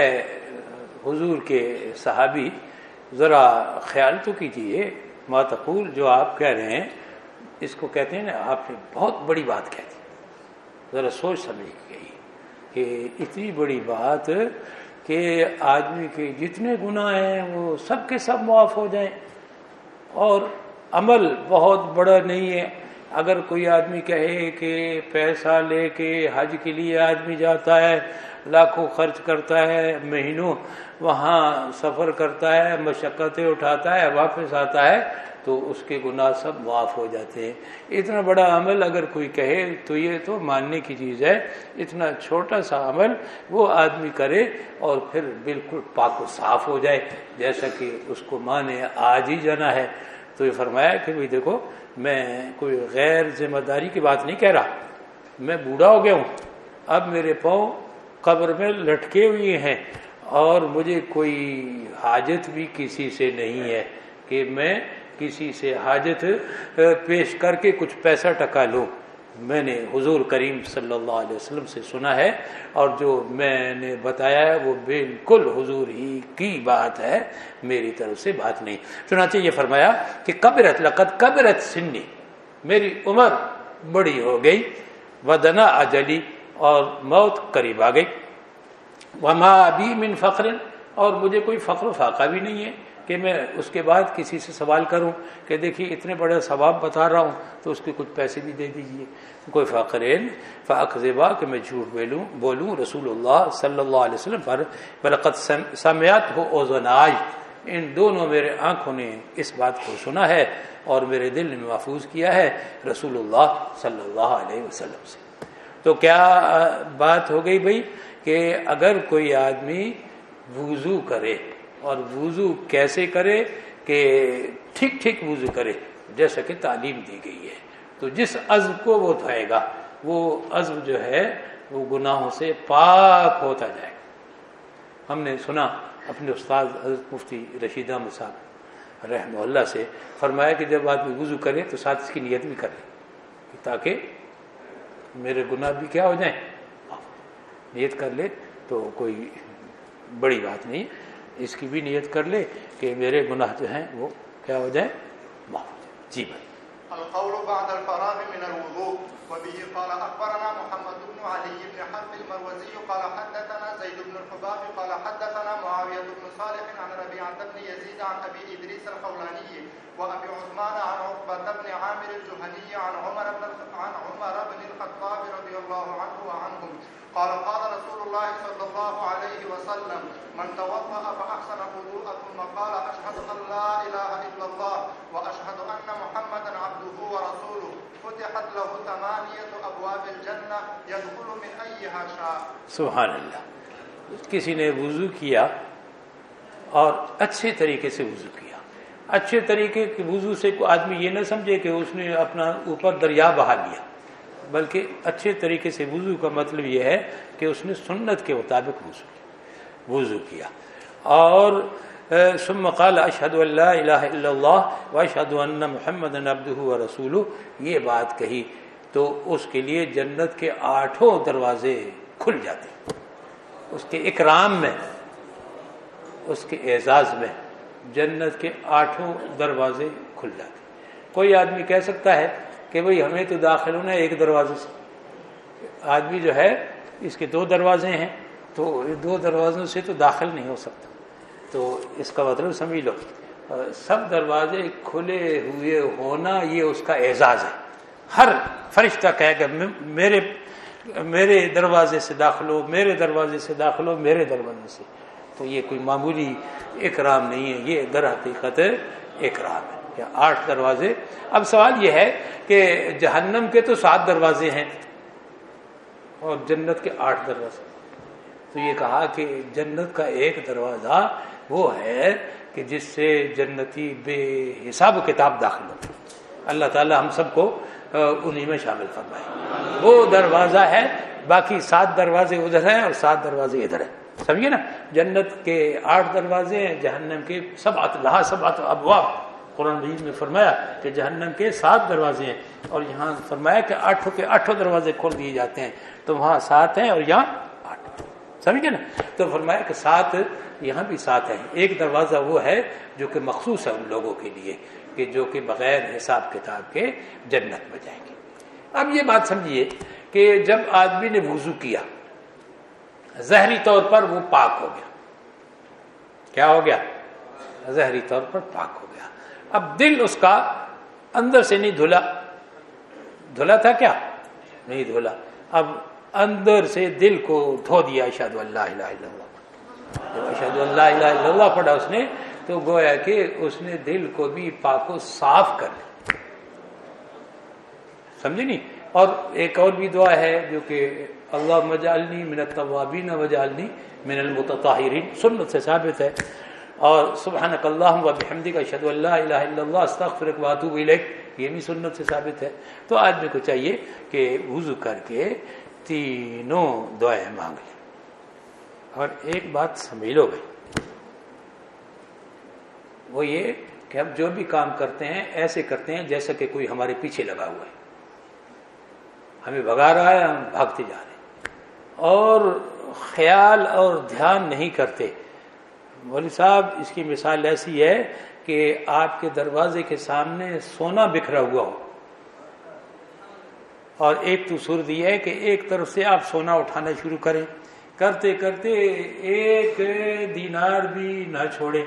حضور کے صحابی ذرا خیال تو کیجیے ماتقول جو آپ کہہ رہے ہیں، اس کو کہتے ہیں نا، آپ نے بہت بڑی بات کہہ دی۔ ذرا سوچ سمجھ گئی کہ اتنی بڑی بات کہ آدمی کے جتنے گناہ ہیں، وہ سب کے سب معاف ہو جائیں۔ اور عمل بہت بڑا نہیں ہے۔ اگر کوئی آدمی کہے کہ پیسہ لے کے حج کے لیے آدمی جاتا ہے، لاکھوں خرچ کرتا ہے، مہینوں وہاں سفر کرتا ہے، مشقتیں اٹھاتا ہے، واپس آتا ہے، تو اس کے گناہ سب معاف ہو جاتے ہیں۔ اتنا بڑا عمل اگر کوئی کہے، تو یہ تو ماننے کی چیز ہے۔ اتنا چھوٹا سا عمل وہ آدمی کرے اور پھر بالکل پاک و صاف ہو جائے، جیسا کہ اس کو مانے آج ہی جانا ہے۔ تو یہ فرمایا کہ بھائی دیکھو میں کوئی غیر ذمہ داری کی بات نہیں کہہ رہا۔ میں بوڑھا ہو گیا ہوں۔ اب میرے پاؤں قبر میں لٹکے ہوئے ہیں اور مجھے کوئی حاجت بھی کسی سے نہیں ہے کہ میں کسی سے حاجت پیش کر کے کچھ پیسہ ٹکا لوں۔ میں نے حضور کریم صلی اللہ علیہ وسلم سے سنا ہے اور جو میں نے بتایا ہے وہ بالکل حضور ہی کی بات ہے، میری طرف سے بات نہیں۔ چنانچہ یہ فرمایا کہ قبرت لقت قبرت سنی، میری عمر بڑی ہو گئی، ودنا اجلی اور موت قریب آ گئی۔ وما ابھی من فخر، اور مجھے کوئی فخر و فاقہ بھی نہیں ہے۔ کہ میں اس کے بعد کسی سے سوال کروں کہ دیکھیے اتنے بڑے ثواب بتا رہا ہوں تو اس کے کچھ پیسے بھی دے دیجیے۔ کوئی فاقرین فاق زیبا کہ میں جھوٹ بولوں بولوں، رسول اللہ صلی اللہ علیہ وسلم پر برقت سمیات ہو اوزناج ان دونوں میرے آنکھوں نے اس بات کو سنا ہے اور میرے دل نے محفوظ کیا ہے رسول اللہ صلی اللہ علیہ وسلم سے۔ تو کیا بات ہو گئی بھائی کہ اگر کوئی آدمی وضو کرے اور وضو کیسے کرے کہ ٹھیک ٹھیک وضو کرے، جیسا کہ تعلیم دی گئی ہے۔ تو جس عزم کو وہ دھوئے گا، وہ عزم جو ہے، وہ گناہوں سے پاک ہوتا جائے گا۔ ہم نے سنا اپنے استاد حضرت مفتی رشید احمد صاحب رحمہ اللہ سے فرمایا کہ جب آدمی وضو کرے تو ساتھ اس کی نیت بھی کرے تاکہ میرے گناہ بھی کیا ہو جائیں۔ نیت کر لے تو کوئی بڑی بات نہیں اس کی بھی نیت کر لے کہ میرے گناہ جو ہیں وہ کیا ہو جائے معاف ہو جائے جی بھائی۔ القول بعد الفراغ من الوضوء، وبه قال اخبرنا محمد بن علي بن حرب المروزي قال حدثنا زيد بن الحباب قال حدثنا معاويه بن صالح عن ربيعه بن يزيد عن ابي ادريس الخولاني وابي عثمان عن عقبه بن عامر الجهني عن عمر بن عن عمر بن الخطاب رضي الله عنه وعنهم قال قال رسول الله صلى الله عليه وسلم من توضا فاحسن وضوء ثم قال اشهد ان لا اله الا الله واشهد ان محمدا عبده ورسوله، فتحت له ثمانيه ابواب الجنه يدخل من ايها شاء. سبحان اللہ۔ کسی نے وضو کیا اور اچھے طریقے سے وضو کیا۔ اچھے طریقے کے وضو سے کوئی آدمی یہ نہ سمجھے کہ اس نے اپنا اوپر دریا بہا لیا۔ بلکہ اچھے طریقے سے وضو کا مطلب یہ ہے کہ اس نے سنت کے مطابق وضو کیا۔ وضو کیا۔ اور ثم قال اشهد ان لا اله الا الله واشهد ان محمد عبده ورسوله یہ بات کہی۔ تو اس کے لیے جنت کے آٹھوں دروازے کھل جاتے اس کے اکرام میں، اس کے اعزاز میں جنت کے آٹھوں دروازے کھل جاتے کوئی آدمی کہہ سکتا ہے کہ بھئی ہمیں تو داخل ہونا ہے ایک دروازے سے۔ آدمی جو ہے، اس کے دو دروازے ہیں۔ تو دو دروازوں سے تو داخل نہیں ہو سکتا۔ تو اس کا مطلب سمجھ لو۔ سب دروازے کھلے ہوئے ہونا یہ اس کا اعزاز ہے۔ ہر فرشتہ کہے گا میرے میرے دروازے سے داخل ہو، میرے دروازے سے داخل ہو، میرے دروازے سے۔ تو یہ کوئی معمولی اکرام نہیں ہے، یہ در حقیقت اکرام ہے۔ یا آٹھ دروازے۔ اب سوال یہ ہے کہ جہنم کے تو سات دروازے ہیں اور جنت کے آٹھ دروازے۔ تو یہ کہا کہ جنت کا ایک دروازہ وہ ہے کہ جس سے جنتی بے حساب کتاب داخل ہو۔ اللہ تعالی ہم سب کو انہیں میں شامل فرمائے۔ وہ دروازہ ہے، باقی سات دروازے ادھر ہیں اور سات دروازے ادھر ہیں۔ سمجھے نا؟ جنت کے آٹھ دروازے ہیں، جہنم کے سب لہا سب ابواب۔ قرآن مجید میں فرمایا کہ جہنم کے سات دروازے ہیں اور یہاں فرمایا کہ آٹھوں کے آٹھوں دروازے کھول دیے جاتے ہیں۔ تو وہاں سات ہیں اور یہاں سمجھے نا؟ تو فرمایا کہ سات یہاں بھی سات ہیں۔ ایک دروازہ وہ ہے جو کہ مخصوص ہے ان لوگوں کے لیے کہ جو کہ بغیر حساب کتاب کے جنت میں جائیں گے۔ اب یہ بات سمجھیے کہ جب آدمی نے وضو کیا، زہری طور پر وہ پاک ہو گیا۔ کیا ہو گیا؟ زہری طور پر پاک ہو گیا۔ اب دل اس کا اندر سے نہیں دھلا۔ دھلا تھا کیا؟ نہیں دھلا۔ اب اندر سے دل کو دھو دیا اشد اللہ الہ الا اللہ۔ جب اشد اللہ الہ الا اللہ پڑھا اس نے، تو گویا کہ اس نے دل کو بھی پاک و صاف کر لیا۔ سمجھے نہیں؟ اور ایک اور بھی دعا ہے جو کہ اللہ مجالنی من التوابین وجالنی من المتطاہرین سنت سے ثابت ہے۔ اور سبحانک اللہم و بحمدک اشہدو اللہ الہ الا اللہ، استغفرک و اتوب الیک۔ یہ بھی سنت سے ثابت ہے۔ تو آدمی کو چاہیے کہ وضو کر کے تینوں دعائیں مانگ لیں اور ایک بات سمجھ لو بھائی وہ یہ کہ ہم جو بھی کام کرتے ہیں، ایسے کرتے ہیں جیسا کہ کوئی ہمارے پیچھے لگا ہوا ہے۔ ہمیں بگا رہا ہے، ہم بھاگتے جا رہے ہیں۔ اور خیال اور دھیان نہیں کرتے۔ مولوی صاحب، اس کی مثال ایسی ہے کہ آپ کے دروازے کے سامنے سونا بکھرا ہوا ہو۔ اور ایک تو سر دی ہے کہ ایک طرف سے آپ سونا اٹھانا شروع کریں۔ کرتے کرتے ایک دینار بھی نہ چھوڑے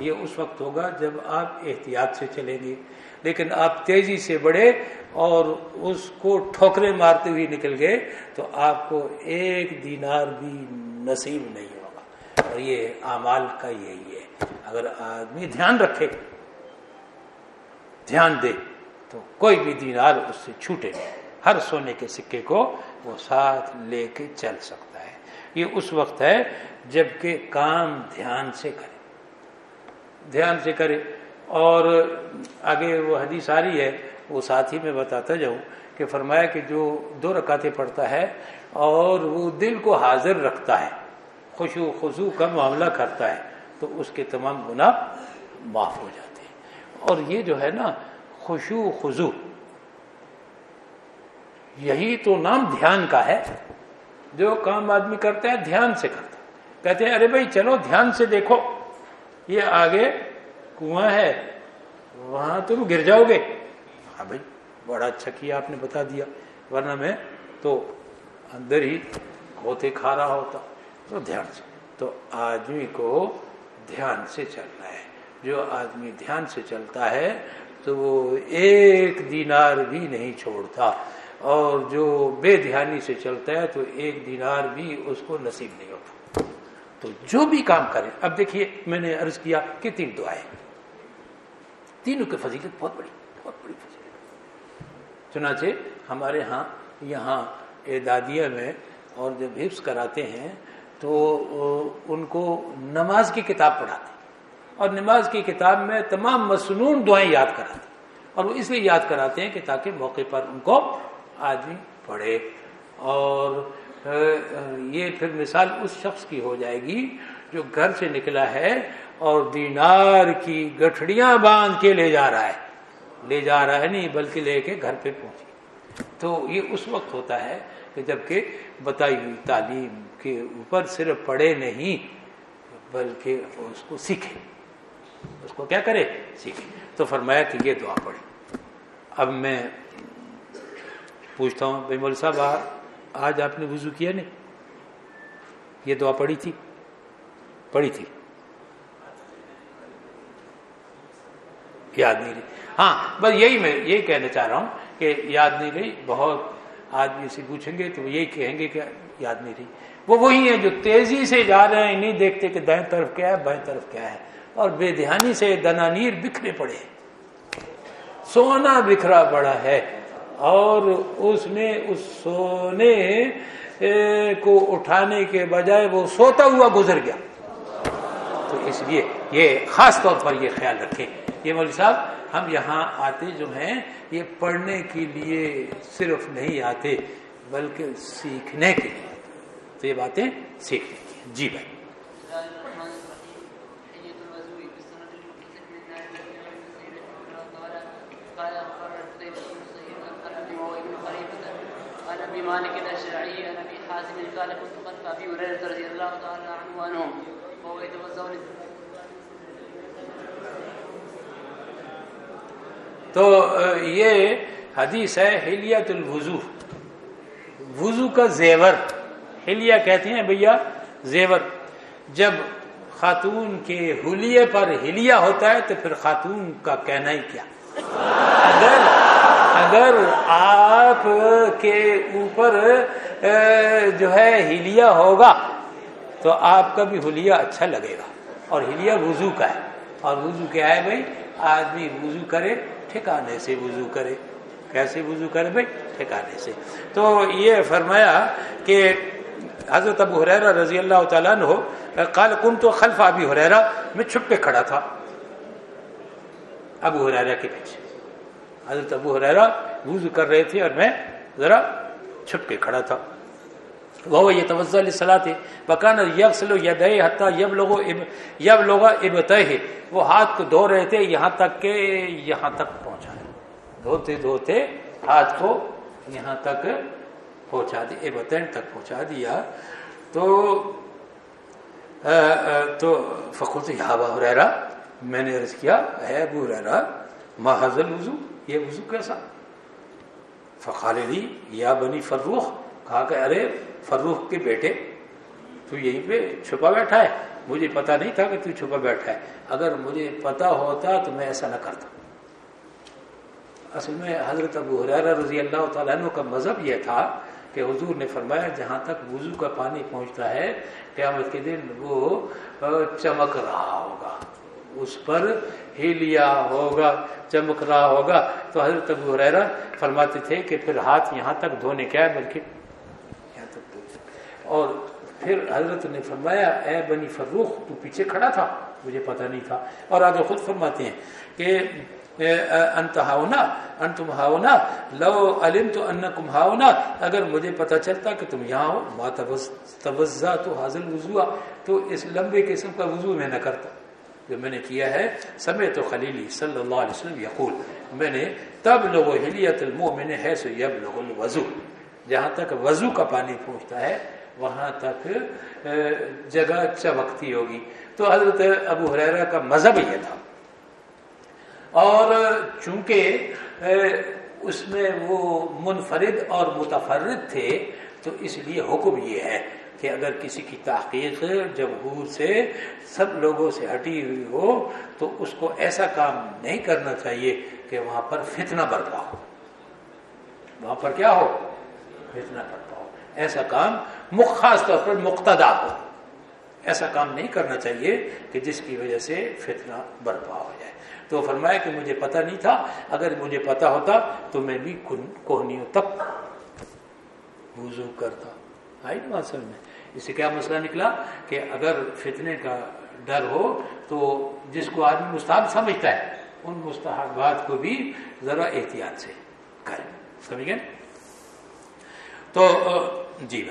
یہ اس وقت ہوگا جب آپ احتیاط سے چلیں گے۔ لیکن آپ تیزی سے بڑھے اور اس کو ٹھوکرے مارتے ہوئے نکل گئے تو آپ کو ایک دینار بھی نصیب نہیں ہوگا۔ اور یہ اعمال کا یہی ہے۔ اگر آدمی دھیان رکھے، دھیان دے تو کوئی بھی دینار اس سے چھوٹے۔ نہیں ہر سونے کے سکے کو وہ ساتھ لے کے چل سکتا ہے۔ یہ اس وقت ہے جبکہ کام دھیان سے کرے۔ دھیان سے کرے۔ اور آگے وہ حدیث آ رہی ہے، وہ ساتھ ہی میں بتاتا جاؤں کہ فرمایا کہ جو دو رکعتیں پڑھتا ہے اور وہ دل کو حاضر رکھتا ہے خوشو خزو کا معاملہ کرتا ہے، تو اس کے تمام گناہ معاف ہو جاتے ہیں۔ اور یہ جو ہے نا خوشو خزو یہی تو نام دھیان کا ہے جو کام آدمی کرتا ہے دھیان سے کرتا کہتے ہیں، ارے بھائی چلو دھیان سے دیکھو، یہ آگے کنواں ہے، وہاں تم گر جاؤ گے۔ ہاں بھائی، بڑا اچھا کیا آپ نے بتا دیا۔ ورنہ میں تو اندر ہی ہوتے کھا رہا ہوتا۔ تو دھیان سے، تو آدمی کو دھیان سے چلنا ہے۔ جو آدمی دھیان سے چلتا ہے تو وہ ایک دینار بھی نہیں چھوڑتا۔ اور جو بے دھیانی سے چلتا ہے تو ایک دینار بھی اس کو نصیب نہیں ہوتا۔ تو جو بھی کام کرے، اب دیکھیے میں نے عرض کیا کہ تین دعائیں۔ تینوں کی فضیلت بہت بڑی بہت بڑی فضیلت۔ چنانچہ ہمارے ہاں یہاں اعدادیہ میں اور جب حفظ کراتے ہیں تو ان کو نماز کی کتاب پڑھاتے اور نماز کی کتاب میں تمام مصنون دعائیں یاد کراتے اور وہ اس لیے یاد کراتے ہیں کہ تاکہ موقع پر ان کو آدمی پڑھے اور یہ پھر مثال اس شخص کی ہو جائے گی جو گھر سے نکلا ہے اور دینار کی گٹھڑیاں باندھ کے لے جا رہا ہے۔ لے جا رہا ہے نہیں بلکہ لے کے گھر پہ پہنچی۔ تو یہ اس وقت ہوتا ہے کہ جبکہ بتائی ہوئی تعلیم کے اوپر صرف پڑھے نہیں بلکہ اس کو سیکھے۔ اس کو کیا کرے؟ سیکھے۔ تو فرمایا کہ یہ دعا پڑھے۔ اب میں پوچھتا ہوں، بھائی مول صاحب آج آپ نے وضو کیا نہیں؟ یہ دعا پڑھی تھی؟ پڑھی تھی۔ یاد نہیں رہی۔ ہاں بس یہی میں یہی کہنا چاہ رہا ہوں کہ یاد نہیں رہی، بہت آدمی سے پوچھیں گے تو یہی کہیں گے کہ یاد نہیں رہی۔ وہ وہی ہیں جو تیزی سے جا رہے ہیں، نہیں دیکھتے کہ دائیں طرف کیا ہے، بائیں طرف کیا ہے۔ اور بے دھیانی سے دنانیر بکھرے پڑے سونا بکھرا پڑا ہے۔ اور اس نے اس سونے کو اٹھانے کے بجائے وہ سوتا ہوا گزر گیا۔ تو اس لیے یہ خاص طور پر یہ خیال رکھیں۔ یہ مولوی صاحب، ہم یہاں آتے جو ہیں، یہ پڑھنے کے لیے صرف نہیں آتے، بلکہ سیکھنے کے لیے تو یہ باتیں سیکھنے کی جی بھائی۔ مالك الأشعري عن أبي حازم قال كنت خلف أبي هريرة رضي الله تعالى عنه وعنهم وهو يتوزع تو یہ حدیث ہے ہلیت الوضو وضو کا زیور۔ ہلیا کہتے ہیں بھیا، زیور۔ جب خاتون کے حلیے پر ہلیا ہوتا ہے تو پھر خاتون کا کہنا ہی کیا؟ اگر اگر آپ کے اوپر جو ہے ہلیا ہوگا، تو آپ کا بھی ہلیا اچھا لگے گا۔ اور ہلیا وضو کا ہے۔ اور وضو کیا ہے بھائی؟ آدمی وضو کرے، ٹھکانے سے وضو کرے۔ کیسے وضو کرے بھائی؟ ٹھکانے سے۔ تو یہ فرمایا کہ حضرت ابو حریرہ رضی اللہ تعالیٰ نے قال کن تو خلف ابی حریرہ میں چھپ کے کھڑا تھا۔ ابو حریرہ کے پیچھے۔ حضرت ابو حریرہ وضو کر رہے تھے اور میں ذرا چھپ کے کھڑا تھا۔ وہ یہ توجہ صلاح تھے بکان یب سلو ید حتیٰ یب لوگو یب لوگا ابت وہ ہاتھ کو دھو رہے تھے یہاں تک کہ یہاں تک پہنچا دھوتے دھوتے ہاتھ کو یہاں تک پہنچا دیا ابتین تک پہنچا دیا۔ تو تو فخر تو یہاں میں نے عرض کیا ہے ابو رہا ما حضل وضو یہ وضو کیسا؟ فخالدی، یا بنی فروخ، کہا کہ ارے فروخ کے بیٹے، تو یہیں پہ چھپا بیٹھا ہے۔ مجھے پتا نہیں تھا کہ تو چھپا بیٹھا ہے۔ اگر مجھے پتا ہوتا تو میں ایسا نہ کرتا۔ اصل میں حضرت ابو حرار رضی اللہ تعالیٰ عنہ کا مذہب یہ تھا کہ حضور نے فرمایا جہاں تک وضو کا پانی پہنچتا ہے، قیامت کے دن وہ چمک رہا ہوگا۔ اس پر ہلیا ہوگا، چمک رہا ہوگا۔ تو حضرت ابو حریرہ فرماتے تھے کہ پھر ہاتھ یہاں تک دھونے کیا ہے بلکہ یہاں تک اور پھر حضرت نے فرمایا، اے بنی فروخ، تو پیچھے کھڑا تھا، مجھے پتہ نہیں تھا۔ اور آگے خود فرماتے ہیں کہ انت ہاؤنا، انتم ہاؤنا، لو علم تو ان کم ہاؤنا۔ اگر مجھے پتا چلتا کہ تم یہاں ہو، ما توزہ تو حاضر وضو تو اس لمبے قسم کا وضو میں نہ کرتا۔ جو میں نے کیا ہے سمے تو خلیلی صلی اللہ علیہ وسلم یقول، میں نے تب لوگ ہلیت المومن ہے سو یب لوگ الوضو، جہاں تک وضو کا پانی پہنچتا ہے، وہاں تک جگہ چمکتی ہوگی۔ تو حضرت ابو حریرہ کا مذہب یہ تھا۔ اور چونکہ اس میں وہ منفرد اور متفرد تھے، تو اس لیے حکم یہ ہے کہ اگر کسی کی تحقیق جمہور سے سب لوگوں سے ہٹی ہوئی ہو تو اس کو ایسا کام نہیں کرنا چاہیے کہ وہاں پر فتنہ برپا ہو۔ وہاں پر کیا ہو؟ فتنہ برپا ہو۔ ایسا کام خاص طور پر مقتدا ہو۔ ایسا کام نہیں کرنا چاہیے کہ جس کی وجہ سے فتنہ برپا ہو جائے۔ تو فرمایا کہ مجھے پتہ نہیں تھا۔ اگر مجھے پتا ہوتا تو میں بھی کوہنیوں تک وضو کرتا۔ آئی اصل میں؟ اس سے کیا مسئلہ نکلا کہ اگر فتنے کا ڈر ہو تو جس کو آدمی مستحب سمجھتا ہے، ان مستحبات کو بھی ذرا احتیاط سے کریں۔ سمجھ گئے؟ تو جی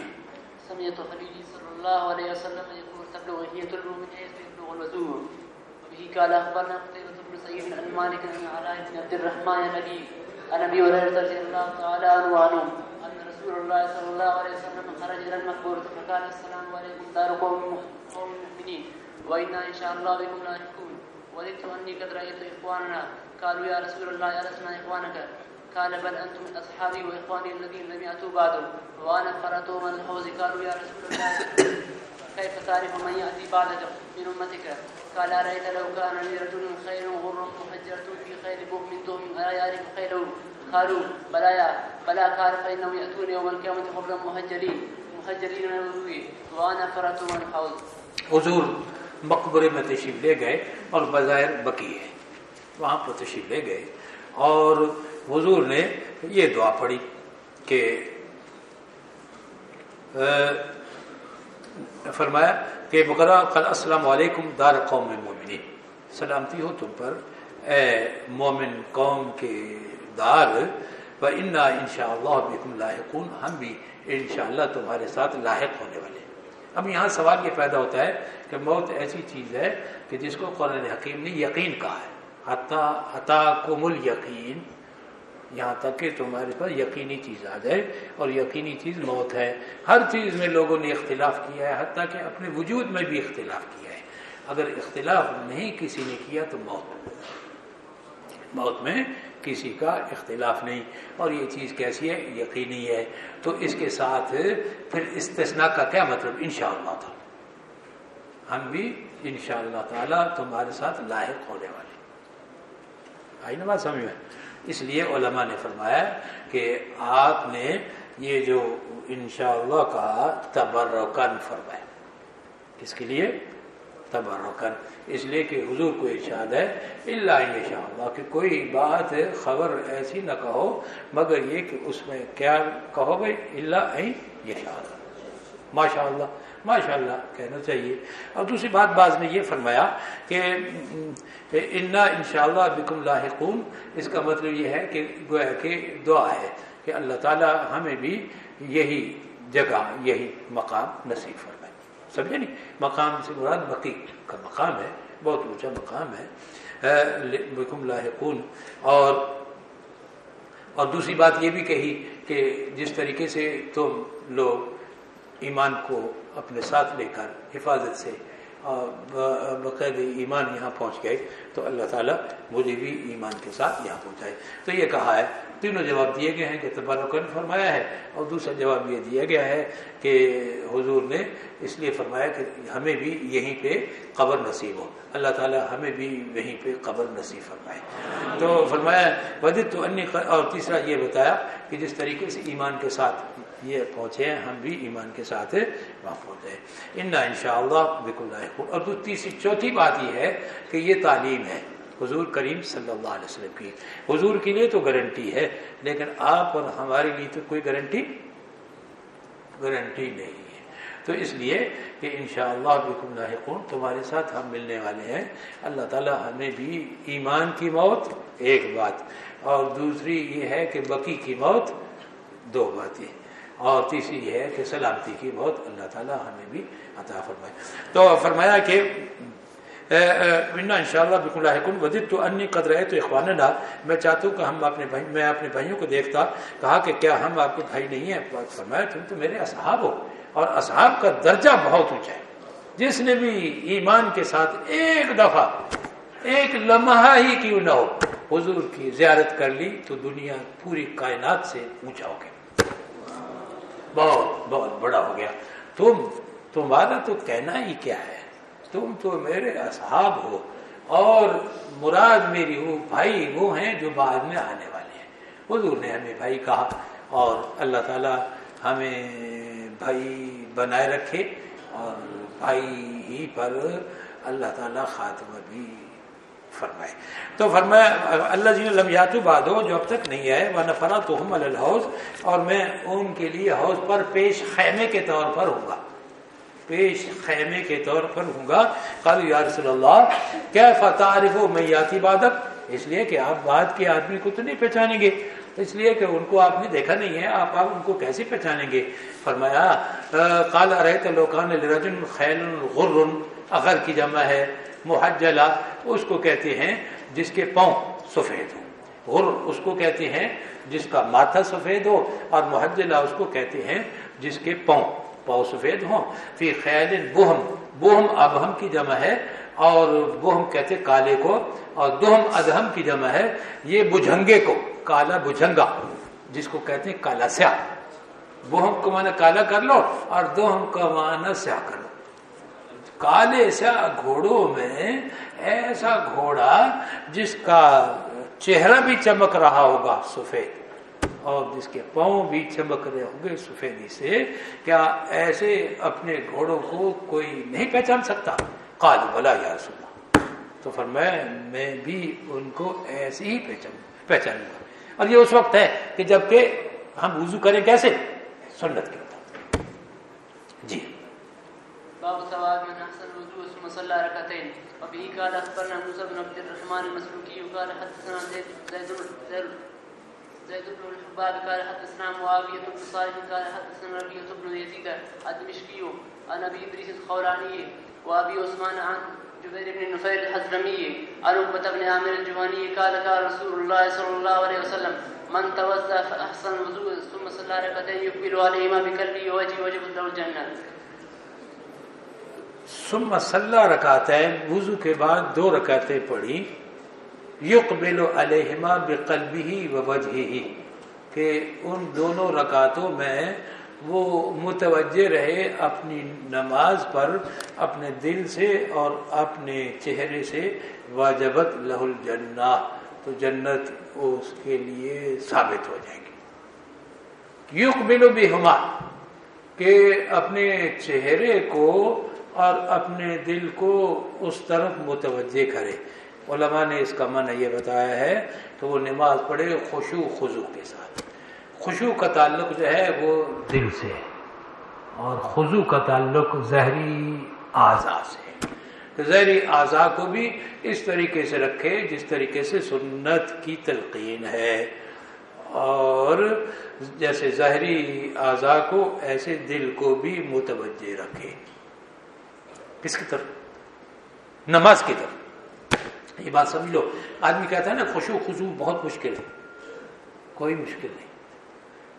سمجھے جی صلی اللہ علیہ وسلم يقول تبلغ الروم يبلغ وبه قال أخبرنا قتيبة بن سعيد عن مالك علاء بن عبد الرحمن النبي عن أبي هريرة رضي الله تعالى عنه رسول الله صلى الله عليه وسلم خرج إلى المقبورة فقال السلام عليكم دار قوم مؤمنين وإنا إن شاء الله بكم لاحقون وددت أني قد رأيت إخواننا قالوا يا رسول الله ألسنا إخوانك قال بل أنتم أصحابي وإخواني الذين لم يأتوا بعد وأنا قرأتهم من الحوز قالوا يا رسول الله كيف تعرف من يأتي بعدك من أمتك قال أرأيت لو كان لي رجل خير غر محجرة في خير مؤمن ألا يعرف خيره قالوا، بلى يا، بلى قال، فإنهم يأتون يوم القيامة غرا مهجرين مهجرين من الوضوء. وأنا قرأت من الحوز حضور مقبرے میں تشریف لے گئے اور بظاہر بکی ہے۔ وہاں پر تشریف لے گئے اور حضور نے یہ دعا پڑھی کہ فرمایا کہ بقرا قل السلام علیکم دار قوم مومنین سلامتی ہو تم پر۔ اے مومن قوم کے دار و انا ان شاء اللہ بکم لاحقون ہم بھی ان شاء اللہ تمہارے ساتھ لاحق ہونے والے اب یہاں سوال یہ پیدا ہوتا ہے کہ موت ایسی چیز ہے کہ جس کو قرآن حکیم نے یقین کہا ہے۔ عطا کو مل یقین یہاں تک کہ تمہارے پاس یقینی چیز آ جائے اور یقینی چیز موت ہے۔ ہر چیز میں لوگوں نے اختلاف کیا ہے، حتیٰ کہ اپنے وجود میں بھی اختلاف کیا ہے۔ اگر اختلاف نہیں کسی نے کیا تو موت۔ موت میں کسی کا اختلاف نہیں۔ اور یہ چیز کیسی ہے؟ یقینی ہے۔ تو اس کے ساتھ پھر استثناء کا کیا مطلب؟ انشاءاللہ تھا ہم بھی انشاءاللہ تعالی تمہارے ساتھ لاحق ہونے والے۔ آئی نا بات سمجھ میں؟ اس لیے علماء نے فرمایا کہ آپ نے یہ جو انشاءاللہ کہا تبرکن فرمایا۔ کس کے لیے تبرکن اس لیے کہ حضور کو ارشاد ہے اللہ انشاءاللہ کہ کوئی بات، خبر ایسی نہ کہو، مگر یہ کہ اس میں کیا کہو بھائی اللہ۔ یہ ماشاء اللہ ماشاء اللہ کہنا چاہیے۔ اور دوسری بات بعض نے یہ فرمایا کہ، انا ان شاء اللہ بکم لاحقون۔ اس کا مطلب یہ ہے کہ، گویا کہ دعا ہے کہ اللہ تعالی ہمیں بھی یہی جگہ، یہی مقام نصیب فرمائے۔ سمجھے نہیں؟ مقام سے مراد بقی کا مقام ہے، بہت اونچا مقام ہے بکم لاحقون اور اور دوسری بات یہ بھی کہی کہ جس طریقے سے تم لوگ ایمان کو اپنے ساتھ لے کر حفاظت سے بقید ایمان یہاں پہنچ گئے۔ تو اللہ تعالیٰ مجھے بھی ایمان کے ساتھ یہاں پہنچائے۔ تو یہ کہا ہے، تینوں جواب دیے گئے ہیں کہ تبارکن فرمایا ہے، اور دوسرا جواب یہ دیا گیا ہے کہ حضور نے اس لیے فرمایا کہ ہمیں بھی یہیں پہ قبر نصیب ہو۔ اللہ تعالیٰ ہمیں بھی وہیں پہ قبر نصیب فرمائے۔ تو فرمایا ودت تو انی اور تیسرا یہ بتایا کہ جس طریقے سے ایمان کے ساتھ یہ پہنچے ہیں، ہم بھی ایمان کے ساتھ وہاں پہنچے۔ ان ان شاء اللہ بالکل اور تیسری، چوتھی بات یہ ہے کہ یہ تعلیم ہے۔ حضور کریم صلی اللہ علیہ وسلم کی۔ حضور کے لیے تو گارنٹی ہے، لیکن آپ اور ہمارے لیے تو کوئی گارنٹی گارنٹی نہیں ہے۔ تو اس لیے کہ انشاءاللہ بکم لاحقون تمہارے ساتھ ہم ملنے والے ہیں۔ اللہ تعالی ہمیں بھی ایمان کی موت ایک بات، اور دوسری یہ ہے کہ بقی کی موت دو باتیں۔ اور تیسری یہ ہے کہ سلامتی کی موت، اللہ تعالی ہمیں بھی عطا فرمائے۔ تو فرمایا کہ ان شاء اللہ بالکل لاحکن ودت تو انی قدر ہے تو اخوان میں چاہتا ہوں کہ ہم اپنے بھائی، میں اپنے بھائیوں کو دیکھتا، کہا کہ کیا ہم آپ کے بھائی نہیں ہیں؟ فرمایا، تم تو میرے اصحاب ہو اور اصحاب کا درجہ بہت اونچا ہے۔ جس نے بھی ایمان کے ساتھ ایک دفعہ، ایک لمحہ ہی کیوں نہ ہو، حضور کی زیارت کر لی، تو دنیا پوری کائنات سے اونچا ہو گیا۔ بہت بہت بڑا ہو گیا۔ تم تمہارا تو کہنا ہی کیا ہے؟ تم تو میرے اصحاب ہو اور مراد میری ہو بھائی وہ ہیں جو بعد میں آنے والے ہیں۔ حضور نے ہمیں بھائی کہا اور اللہ تعالی ہمیں بھائی بنائے رکھے اور بھائی ہی پر اللہ تعالیٰ خاتمہ بھی فرمائے۔ تو فرمایا، اللہ جی لمحات باد ہو جو اب تک نہیں آئے وہ نفرا تو ہم الحوض اور میں ان کے لیے حوض پر پیش خیمے کے طور پر ہوں گا۔ پیش خیمے کے طور پر ہوں گا۔ قال یا رسول اللہ کیا فتح میاتی بادت اس لیے کہ آپ بعد کے آدمی کو تو نہیں پہچانیں گے۔ اس لیے کہ ان کو آپ نے دیکھا نہیں ہے، آپ آپ ان کو کیسے پہچانیں گے؟ فرمایا کالا رہے لوکان رجن خیل غر اگر کی جمع ہے محجلا اس کو کہتے ہیں جس کے پاؤں سفید ہو غر اس کو کہتے ہیں جس کا ماتھا سفید ہو، اور محجلا اس کو کہتے ہیں جس کے پاؤں پاؤ سفید ہوں، فی خیال بہم بہم ابہم کی جمع ہے، اور بہم کہتے کالے کو، اور دوہم ادہم کی جمع ہے، یہ بجھنگے کو، کالا بجھنگا، جس کو کہتے ہیں کالا سیاہ۔ بہم کو مانا کالا کر لو، اور دوہم کا مانا سیاہ کر لو۔ کالے سیاہ گھوڑوں میں ایسا گھوڑا جس کا چہرہ بھی چمک رہا ہوگا سفید۔ اور جس کے پاؤں بھی چمک رہے ہوں گے سفیدی سے، کیا ایسے اپنے گھوڑوں کو کوئی نہیں پہچان سکتا؟ قال بلا یا رسول اللہ۔ تو فرمایا، میں بھی ان کو ایسے ہی پہچان، پہچانوں گا۔ اور یہ اس وقت ہے کہ جبکہ ہم وضو کریں کیسے؟ سنت کے مطابق۔ جی۔ باب ثواب من احسن الوضوء، ثم صلى ركعتين. وبه قال اخبرنا موسى بن عبد الرحمن المسلوكي وقال حدثنا زيد زيد زيد بن الحباب قال حدثنا معاوية بن صالح قال حدثنا ربيعة بن يزيد الدمشقي عن ابي ادريس الخولاني وابي عثمان عن جبير بن نفير الحزرمي عن عقبة بن عامر الجهني قال قال رسول الله صلى الله عليه وسلم، من توضا فاحسن الوضوء، ثم صلى ركعتين يقبل عليهما بقلبه ووجهه وجبت له الجنه ثم صلى رکعتين وضو کے بعد دو رکعتیں پڑھی۔ یقبل علیہما بقلبه ووجهه کہ ان دونوں رکعتوں میں وہ متوجہ رہے اپنی نماز پر، اپنے دل سے اور اپنے چہرے سے واجبت لہ الجنہ، تو جنت اس کے لیے ثابت ہو جائے گی۔ یقبل بہما، کہ اپنے چہرے کو اور اپنے دل کو اس طرف متوجہ کرے۔ علماء نے اس کا من یہ بتایا ہے تو وہ نماز پڑھے خوشو خضو کے ساتھ۔ خوشو کا تعلق جو ہے وہ دل سے اور خضو کا تعلق زہری اعضا سے تو زہری اعضا کو بھی اس طریقے سے رکھے جس طریقے سے سنت کی تلقین ہے۔ اور جیسے ظاہری اعضا کو ایسے دل کو بھی متوجہ رکھے۔ کس کی طرف؟ نماز کی طرف۔ یہ بات سمجھ لو۔ آدمی کہتا ہے نا خوشو خزو بہت مشکل ہے۔ کوئی مشکل نہیں۔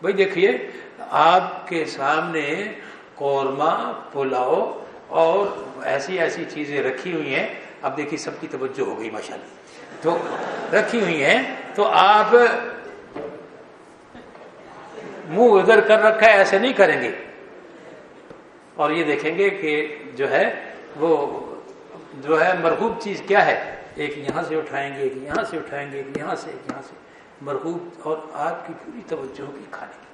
بھائی دیکھیے، آپ کے سامنے قورمہ، پلاؤ اور ایسی ایسی چیزیں رکھی ہوئی ہیں۔ اب دیکھیے، سب کی توجہ ہو گئی، ماشاء اللہ۔ تو رکھی ہوئی ہیں۔ تو آپ منہ ادھر کر رکھا ہے، ایسے نہیں کریں گے۔ اور یہ دیکھیں گے کہ جو ہے، وہ جو ہے، مرغوب چیز کیا ہے؟ ایک یہاں سے اٹھائیں گے، ایک یہاں سے اٹھائیں گے، ایک یہاں سے، ایک یہاں سے۔ مرغوب اور آپ کی پوری توجہ ہوگی کھانے کی۔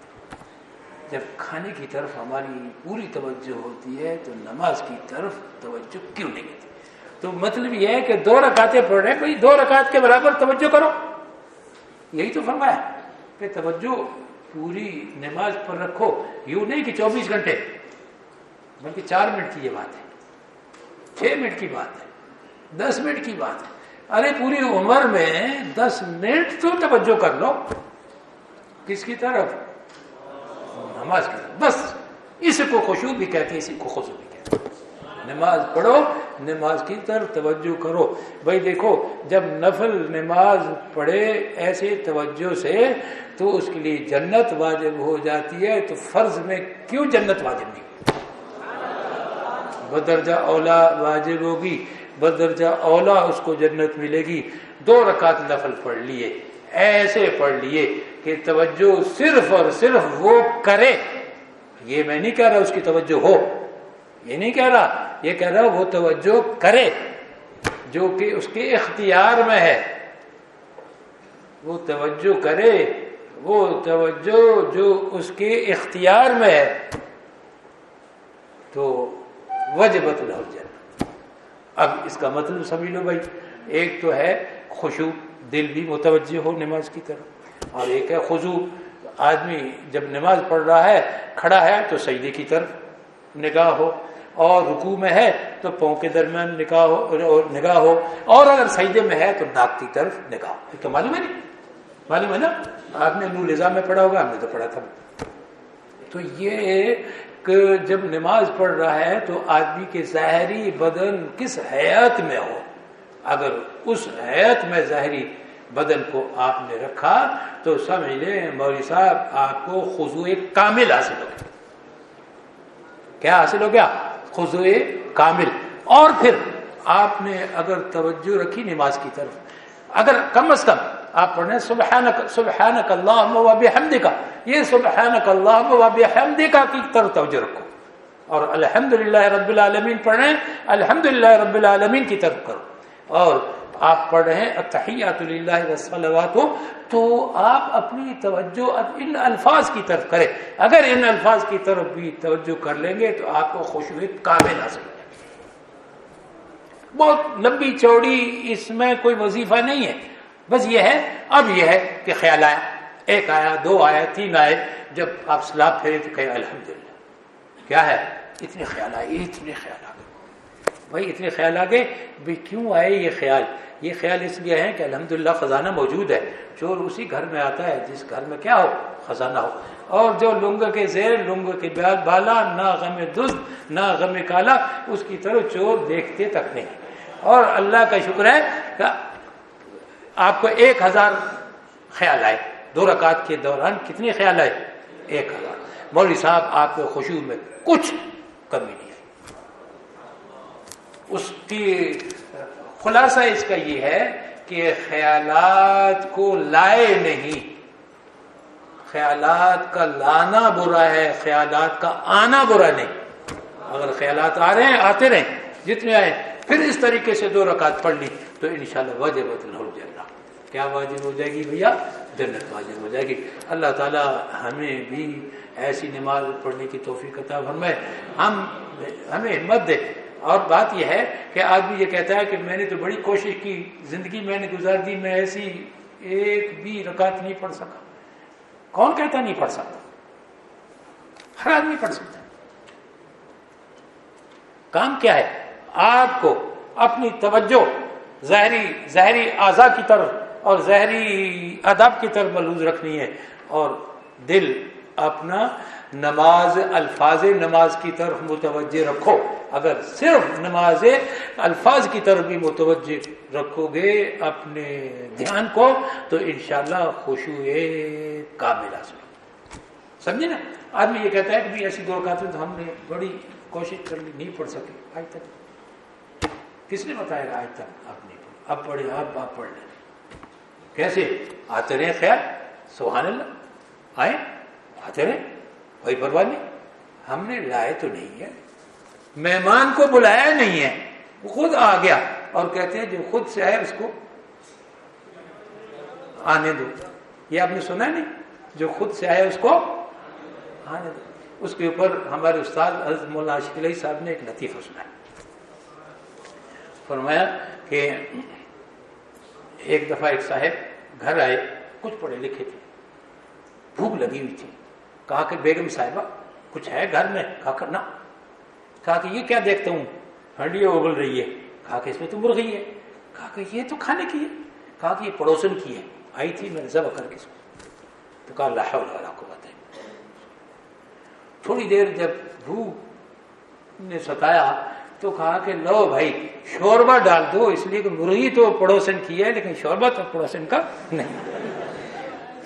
طرف جب کھانے کی طرف ہماری پوری توجہ ہوتی ہے تو نماز کی طرف توجہ کیوں نہیں ہوتی تو مطلب یہ ہے کہ دو رکعتیں پڑھ رہے ہیں، بھائی دو رکعت کے برابر توجہ کرو۔ یہی تو فرمایا کہ توجہ، پوری نماز پر رکھو۔ یوں نہیں کہ چوبیس گھنٹے، بلکہ چار منٹ کی یہ بات ہے۔ چھ منٹ کی بات ہے۔ دس منٹ کی بات ہے۔ ارے، پوری عمر میں دس منٹ تو توجہ کر لو۔ کس کی طرف؟ نماز کی طرف۔ بس، اس کو خوشو بھی کہتے ہیں، اسی کو خوشو بھی کہتے ہیں۔ نماز پڑھو، نماز کی طرف توجہ کرو۔ بھائی دیکھو، جب نفل نماز پڑھے ایسے توجہ سے تو اس کے لیے جنت واجب ہو جاتی ہے۔ تو فرض میں کیوں جنت واجب نہیں؟ بدرجہ اولا واجب ہوگی۔ بدرجہ اولا اس کو جنت ملے گی۔ دو رکعت نفل پڑھ لیے۔ ایسے پڑھ لیے کہ توجہ صرف اور صرف وہ کرے۔ یہ میں نہیں کہہ رہا اس کی توجہ ہو۔ یہ نہیں کہہ رہا، یہ کہہ رہا وہ توجہ کرے۔ جو کہ اس کے اختیار میں ہے۔ وہ توجہ کرے، وہ توجہ جو اس کے اختیار میں ہے۔ تو وجبت الجنت اب اس کا مطلب سمجھ لو بھائی، ایک تو ہے خوشو دل بھی متوجہ ہو نماز کی طرف، اور ایک ہے خضو آدمی جب نماز پڑھ رہا ہے، کھڑا ہے تو سجدے کی طرف نگاہ ہو، اور رکوع میں ہے تو پاؤں کے درمیان نگاہ ہو نگاہ ہو، اور اگر سجدے میں ہے تو ناک کی طرف نگاہ ہو۔ تو معلوم ہے نہیں معلوم ہے نا؟ آپ نے نور نظام میں پڑھا ہوگا، ہم نے تو پڑھا تھا۔ تو یہ کہ جب نماز پڑھ رہا ہے تو آدمی کے ظاہری بدن کس حیات میں ہو؟ اگر اس حیات میں ظاہری بدن کو آپ نے رکھا تو سمجھ لیں مولوی صاحب، آپ کو خزو کامل حاصل ہو گیا۔ کیا حاصل ہو گیا؟ خزو کامل۔ اور پھر آپ نے اگر توجہ رکھی نماز کی طرف، اگر کم از کم آپ پڑھیں سبحانک سبحانک اللہم و یہ سبحانک اللہم و بحمدکا کی طرف توجہ رکھو۔ اور الحمدللہ رب العالمین پڑھیں، الحمدللہ رب العالمین کی طرف کرو۔ اور آپ پڑھ رہے ہیں التحیات للہ والصلوات تو آپ اپنی توجہ ان الفاظ کی طرف کریں۔ اگر ان الفاظ کی طرف بھی توجہ کر لیں گے، تو آپ کو خوشبو کامل حاصل ہو بہت لمبی چوڑی اس میں کوئی وظیفہ نہیں ہے۔ بس یہ ہے، اب یہ ہے کہ خیال آیا۔ ایک آیا، دو آیا، تین آئے، جب آپ سلاب پھیرے تو کہ الحمد کیا ہے؟ اتنے خیال آئے، اتنے خیال آ گئے بھائی، اتنے خیال آ گئے بھائی، کیوں آئے یہ خیال؟ یہ خیال اس لیے ہے کہ الحمدللہ خزانہ موجود ہے۔ چور اسی گھر میں آتا ہے، جس گھر میں کیا ہو؟ خزانہ ہو۔ اور جو لنگ کے زیر، لنگ کے بالا، نہ غم دست، نہ غم کالا، اس کی طرف چور دیکھتے تک نہیں۔ اور اللہ کا شکر ہے کہ آپ کو ایک ہزار خیال آئے۔ دو رکعت کے دوران کتنے خیال آئے؟ ایک ہزار۔ مولوی صاحب، آپ کے خوشبو میں کچھ کمی نہیں ہے اس کی خلاصہ اس کا یہ ہے کہ خیالات کو لائے نہیں۔ خیالات کا لانا برا ہے، خیالات کا آنا برا نہیں۔ اگر خیالات آ رہے ہیں، آتے رہیں۔ جتنے آئے، پھر اس طریقے سے دو رکعت پڑھ لی تو انشاءاللہ شاء اللہ وجہ ہو جائے گا کیا واجب ہو جائے گی بھیا؟ جنت واجب ہو جائے گی۔ اللہ تعالیٰ ہمیں بھی ایسی نماز پڑھنے کی توفیق عطا فرمائے۔ ہم ہمیں ہمت دے۔ اور بات یہ ہے کہ آدمی یہ کہتا ہے کہ میں نے تو بڑی کوشش کی، زندگی میں نے گزار دی، میں ایسی ایک بھی رکعت نہیں پڑھ سکا۔ کون کہتا نہیں پڑھ سکتا؟ ہر آدمی پڑھ سکتا کام کیا ہے؟ آپ کو اپنی توجہ، ظاہری ظاہری اعضا کی طرف اور ظاہری ادب کی طرف ملوز رکھنی ہے اور دل اپنا نماز الفاظ نماز کی طرف متوجہ رکھو۔ اگر صرف نماز الفاظ کی طرف بھی متوجہ رکھو گے اپنے دھیان کو، تو انشاءاللہ خوشو کامل حاصل سمجھے نا؟ آدمی یہ کہتا ہے کہ ایسی دو تو ہم نے بڑی کوشش کر لی، نہیں پڑھ سکے۔ آج تک۔ کس نے بتایا آج تک؟ آپ نہیں پڑھ اب پڑھے آپ آپ پڑھ لیں۔ کیسے؟ آتے رہے خیال سبحان اللہ۔ آئے، آتے رہے، کوئی پرواہ نہیں۔ ہم نے لائے تو نہیں ہے۔ مہمان کو بلایا نہیں ہے۔ وہ خود آ گیا اور کہتے ہیں جو خود سے آئے اس کو آنے دو۔ یہ آپ نے سنا نہیں؟ جو خود سے آئے اس کو آنے دو۔ اس کے اوپر ہمارے استاد حضرت مولانا شکل صاحب نے ایک لطیفہ سنا فرمایا کہ ایک دفعہ ایک صاحب گھر آئے، کچھ پڑھے لکھے تھے۔ بھوک لگی ہوئی تھی۔ کہا کہ بیگم صاحبہ، کچھ ہے گھر میں؟ کہا کرنا کہا کہ یہ کیا دیکھتا ہوں؟ ہنڈیا ابل رہی ہے۔ کہا کہ اس میں تو مرغی ہے۔ کہا کہ یہ تو کھانے کی ہے۔ کہا کہ یہ پڑوسن کی ہے۔ آئی تھی میں نے ذبح کر کے اس کو تو کہا اللہ والا کو بتائیں تھوڑی دیر جب بھوک نے ستایا تو کہا کہ لو بھائی، شوربہ ڈال دو، اس لیے کہ مرغی تو پڑوسن کی ہے، لیکن شوربہ تو پڑوسن کا نہیں۔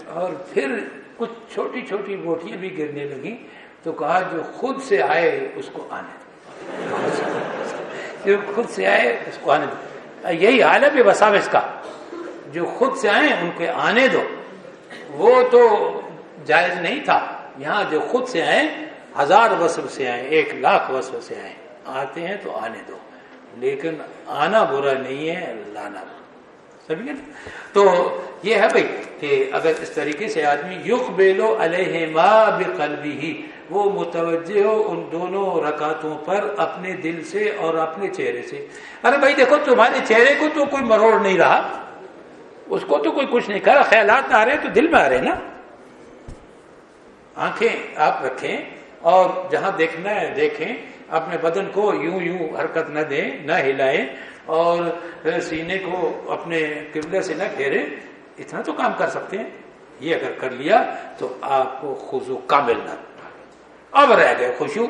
اور پھر کچھ چھوٹی چھوٹی بوٹیاں بھی گرنے لگی تو کہا جو خود سے آئے، اس کو آنے جو خود سے آئے، اس کو آنے دو۔ یہی حال ہے بے کا۔ جو خود سے آئے، ان کے آنے دو۔ وہ تو جائز نہیں تھا۔ یہاں جو خود سے آئے، ہزار وصف سے آئے، ایک لاکھ وصف سے آئے۔ آتے ہیں تو آنے دو۔ لیکن آنا برا نہیں ہے، لانا برا۔ سمجھے تو یہ ہے بھائی کہ اگر اس طریقے سے آدمی یخ بیلو علیہ بقلبی ہی وہ متوجہ ہو ان دونوں رکاتوں پر اپنے دل سے اور اپنے چہرے سے۔ ارے بھائی دیکھو، تمہارے چہرے کو تو کوئی مروڑ نہیں رہا۔ اس کو تو کوئی کچھ نہیں۔ کر خیالات آ رہے تو دل میں آ رہے نا۔ آنکھیں آپ رکھیں اور جہاں دیکھنا ہے دیکھیں۔ اپنے بدن کو یوں یوں حرکت نہ دیں، نہ ہلائیں اور سینے کو اپنے قبلے سے نہ گھیرے اتنا تو کام کر سکتے ہیں۔ یہ اگر کر لیا تو آپ کو خوشو کا ملنا اب رہ گئے خوشو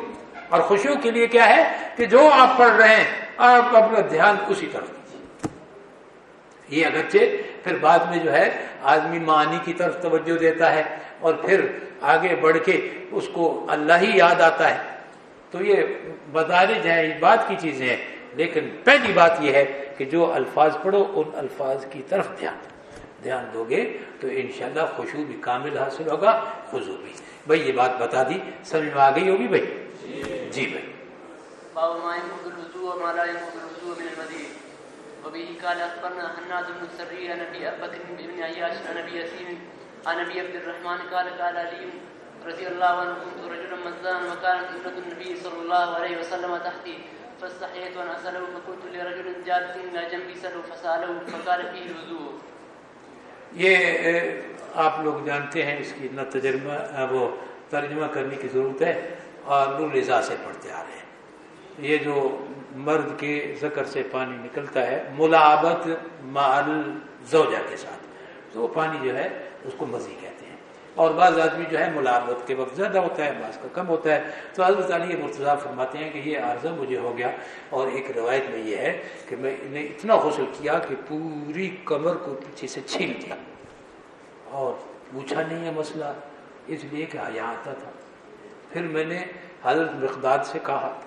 اور خوشو کے لیے کیا ہے کہ جو آپ پڑھ رہے ہیں، آپ اپنا دھیان اسی طرف دیجیے یہ اگرچہ پھر بعد میں جو ہے، آدمی معنی کی طرف توجہ دیتا ہے اور پھر آگے بڑھ کے اس کو اللہ ہی یاد آتا ہے۔ تو یہ بدارج ہے اس بات کی چیزیں ہیں۔ لیکن پہلی بات یہ ہے کہ جو الفاظ پڑھو، ان الفاظ کی طرف دھیان دھیان دو گے تو انشاءاللہ خوشبو بھی کامل حاصل ہوگا خوشبو بھی۔ بھائی، یہ بات بتا دی۔ سمجھ میں آ گئی ہوگی بھائی؟ جی بھائی۔ وبه قال اخبرنا حناد بن السري عن ابي بكر بن عياش عن ابي ياسين عن ابي عبد الرحمن قال قال علي رضي الله عنه كنت رجلا مزان وكانت ابنه النبي صلى الله عليه وسلم تحتي فاستحييت ان اساله فقلت لرجل جالس الى جنبي سلوا فساله فقال فيه الوضوء یہ آپ لوگ جانتے ہیں اس کی اتنا تجربہ وہ ترجمہ کرنے کی ضرورت ہے اور نور سے پڑھتے آ رہے ہیں۔ یہ جو مرد کے ذکر سے پانی نکلتا ہے، ملابت مال زوجہ کے ساتھ، تو وہ پانی جو ہے، اس کو مزی کہتے ہیں اور بعض آدمی جو ہے ملابت کے وقت زیادہ ہوتا ہے، بعض کا کم ہوتا ہے۔ تو حضرت علی مرتضیٰ فرماتے ہیں کہ یہ عارضہ مجھے ہو گیا اور ایک روایت میں یہ ہے کہ میں نے اتنا غسل کیا کہ پوری کمر کو پیچھے سے چھین دیا اور پوچھا نہیں ہے مسئلہ، اس لیے کہ حیا آتا تھا۔ پھر میں نے حضرت مقداد سے کہا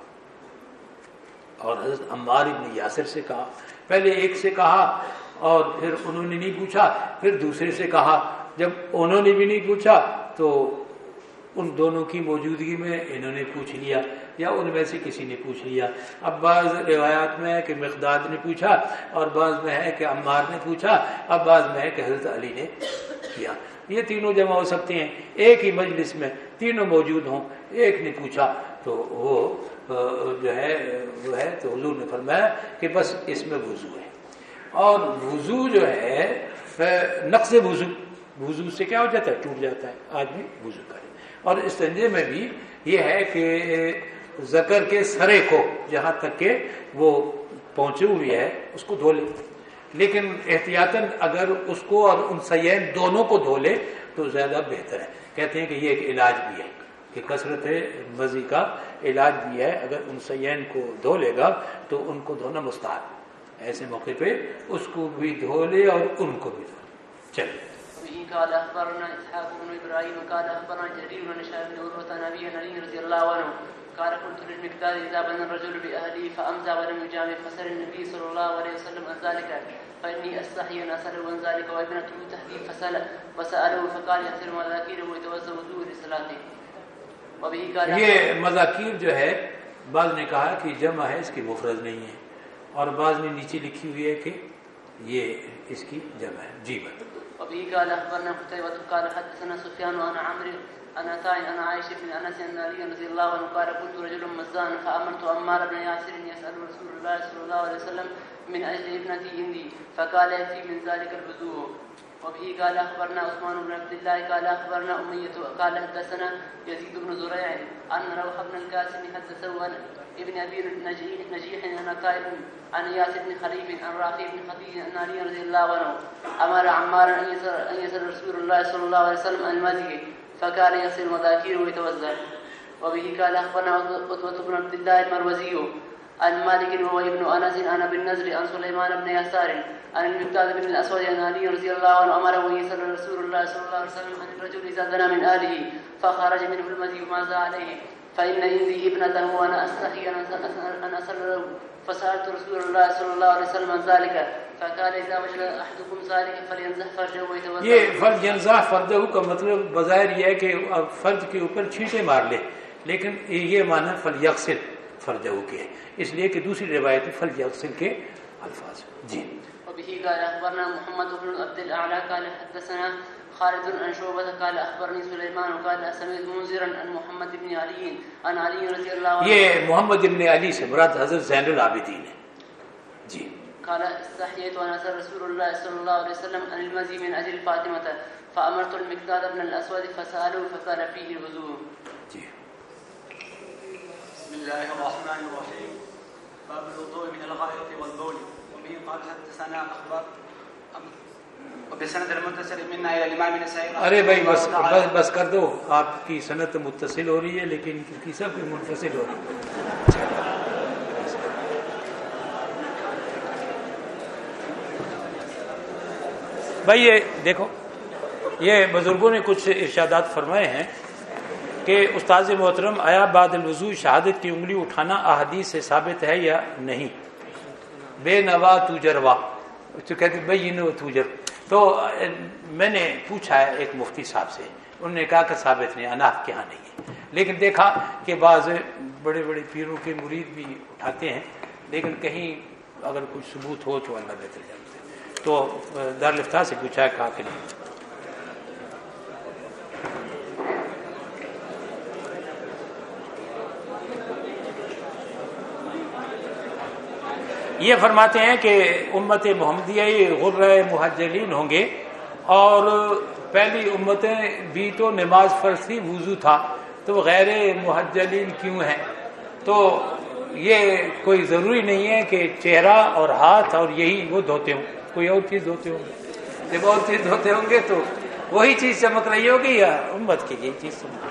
اور حضرت عمار ابن یاسر سے کہا۔ پہلے ایک سے کہا اور پھر انہوں نے نہیں پوچھا، پھر دوسرے سے کہا۔ جب انہوں نے بھی نہیں پوچھا تو ان دونوں کی موجودگی میں انہوں نے پوچھ لیا یا ان میں سے کسی نے پوچھ لیا۔ اب بعض روایات میں ہے کہ مقداد نے پوچھا اور بعض میں ہے کہ عمار نے پوچھا، اب بعض میں ہے کہ حضرت علی نے کیا۔ یہ تینوں جمع ہو سکتے ہیں۔ ایک ہی مجلس میں تینوں موجود ہوں، ایک نے پوچھا تو وہ جو ہے، وہ ہے تو حضور نے فرمایا کہ بس اس میں وضو ہے۔ اور وضو جو ہے نقص وضو۔ وضو سے کیا ہو جاتا ہے؟ ٹوٹ جاتا ہے۔ آدمی وضو کرے۔ اور استنجے میں بھی یہ ہے کہ زکر کے سرے کو جہاں تک کہ وہ پہنچے ہوئی ہے، اس کو دھو لے۔ لیکن احتیاطاً اگر اس کو اور ان سین دونوں کو دھو لے تو زیادہ بہتر ہے۔ کہتے ہیں کہ یہ ایک علاج بھی ہے۔ کہ کثرت مزی کا علاج بھی ہے۔ اگر ان سین کو دھو لے گا تو ان کو دھونا مستعد ایسے موقع پہ اس کو بھی دھو لے اور ان کو بھی دھو چلے قال اخبرنا اسحاق بن ابراهيم قال اخبرنا جرير بن شعب بن عروه نبي علي رضي الله عنه. قال قلت للمقداد اذا بنى الرجل باهله فامزى ولم يجامع فسر النبي صلى الله عليه وسلم عن ذلك. فاني استحي ان اساله عن ذلك وابنته تحديد فسال وساله فقال يغسل مذاكيره ويتوضا وضوء لصلاته وبه قال یہ مذاکیر جو ہے، بعض نے کہا کہ جمع ہے، اس کی مفرد نہیں ہے۔ اور بعض نے نیچے لکھی ہوئی ہے کہ یہ اس کی جمع ہے۔ جی بات۔ وبه قال اخبرنا قتيبة قال حدثنا سفيان وانا عمرو انا تاي انا عائشة بن انس ان علي رضي الله عنه قال كنت رجل مزان فامرت عمار بن ياسر يسال رسول الله صلى الله عليه وسلم من اجل ابنتي عندي فقال ياتي من ذلك الوضوء وبه قال اخبرنا عثمان بن عبد الله، قال اخبرنا اميه قال حدثنا يزيد بن زريع ان روح بن القاسم حدثه ابن ابي نجيح نجيح انا قائل عن ياس بن خليف عن رافع بن خديج ان علي رضي الله عنه امر عمار ان يسر ان يسر رسول الله صلى الله عليه وسلم عن المزي فكان يصل مذاكير ويتوزع وبه قال اخبرنا عتبة بن عبد الله المروزي عن مالك وهو ابن انس انا بالنزل عن سليمان بن يسار عن المقداد بن الاسود، عن علي رضي الله عنه امره يسر رسول الله صلى الله عليه وسلم عن الرجل اذا زنى من اهله فخرج منه المزي ماذا عليه فإن عندي ابنته وأنا أستحي أن أسأل فسألت رسول الله صلى الله عليه وسلم عن ذلك فقال إذا وجد أحدكم ذلك فلينزح فرجه ويتوضأ یہ فرج ينزح فرجه کا مطلب بظاہر یہ ہے کہ فرج کے اوپر چھینٹے مار لے۔ لیکن یہ معنی فلیغسل فرجه کے۔ ہے اس لیے کہ دوسری روایت فلیغسل کے الفاظ۔ جی۔ وبه قال أخبرنا محمد بن عبد الأعلى قال حدثنا خالد عن شعبة قال أخبرني سليمان قال سمعت منذرا عن محمد بن علي عن علي رضي الله عنه. یہ محمد ابن علی سے مراد حضرت زین العابدین ہے۔ جی۔ قال استحييت وانا رسول الله صلى الله عليه وسلم عن المزي من اجل فاطمه فامرت المقداد بن الاسود فساله فقال فيه الوضوء. جی۔ بسم الله الرحمن الرحيم. باب الوضوء من الغائط والبول وبه قال حدثنا اخبار ارے بھائی بس بس بس کر دو آپ کی صنعت متصل ہو رہی ہے لیکن کی سب منفصل ہو رہی ہے؟ بھائی یہ دیکھو یہ بزرگوں نے کچھ ارشادات فرمائے ہیں کہ استاذ محترم آیا بعد الوضو شہادت کی انگلی اٹھانا احادیث سے ثابت ہے یا نہیں؟ بے نوا تجروا۔ کہتے بھائی تجر تو تو میں نے پوچھا ہے ایک مفتی صاحب سے، انہوں نے کہا کہ ثابت نہیں اناف کے ہاں نہیں ہے۔ لیکن دیکھا کہ بعض بڑے بڑے پیروں کے مرید بھی اٹھاتے ہیں، لیکن کہیں اگر کوئی ثبوت ہو تو اللہ بہتر جانتے تو دارالفتہ سے پوچھا کہا کہ نہیں۔ یہ فرماتے ہیں کہ امت محمدیہ غر محجلین ہوں گے اور پہلی امتیں بھی تو نماز فرض تھی وضو تھا تو غیر محجلین کیوں ہیں؟ تو یہ کوئی ضروری نہیں ہے کہ چہرہ اور ہاتھ اور یہی وہ دھوتے ہوں۔ کوئی اور چیز دھوتے ہوں؟ گے جب اور چیز دھوتے ہوں گے تو وہی چیز چمک رہی ہوگی یا امت کی؟ یہی چیز چمک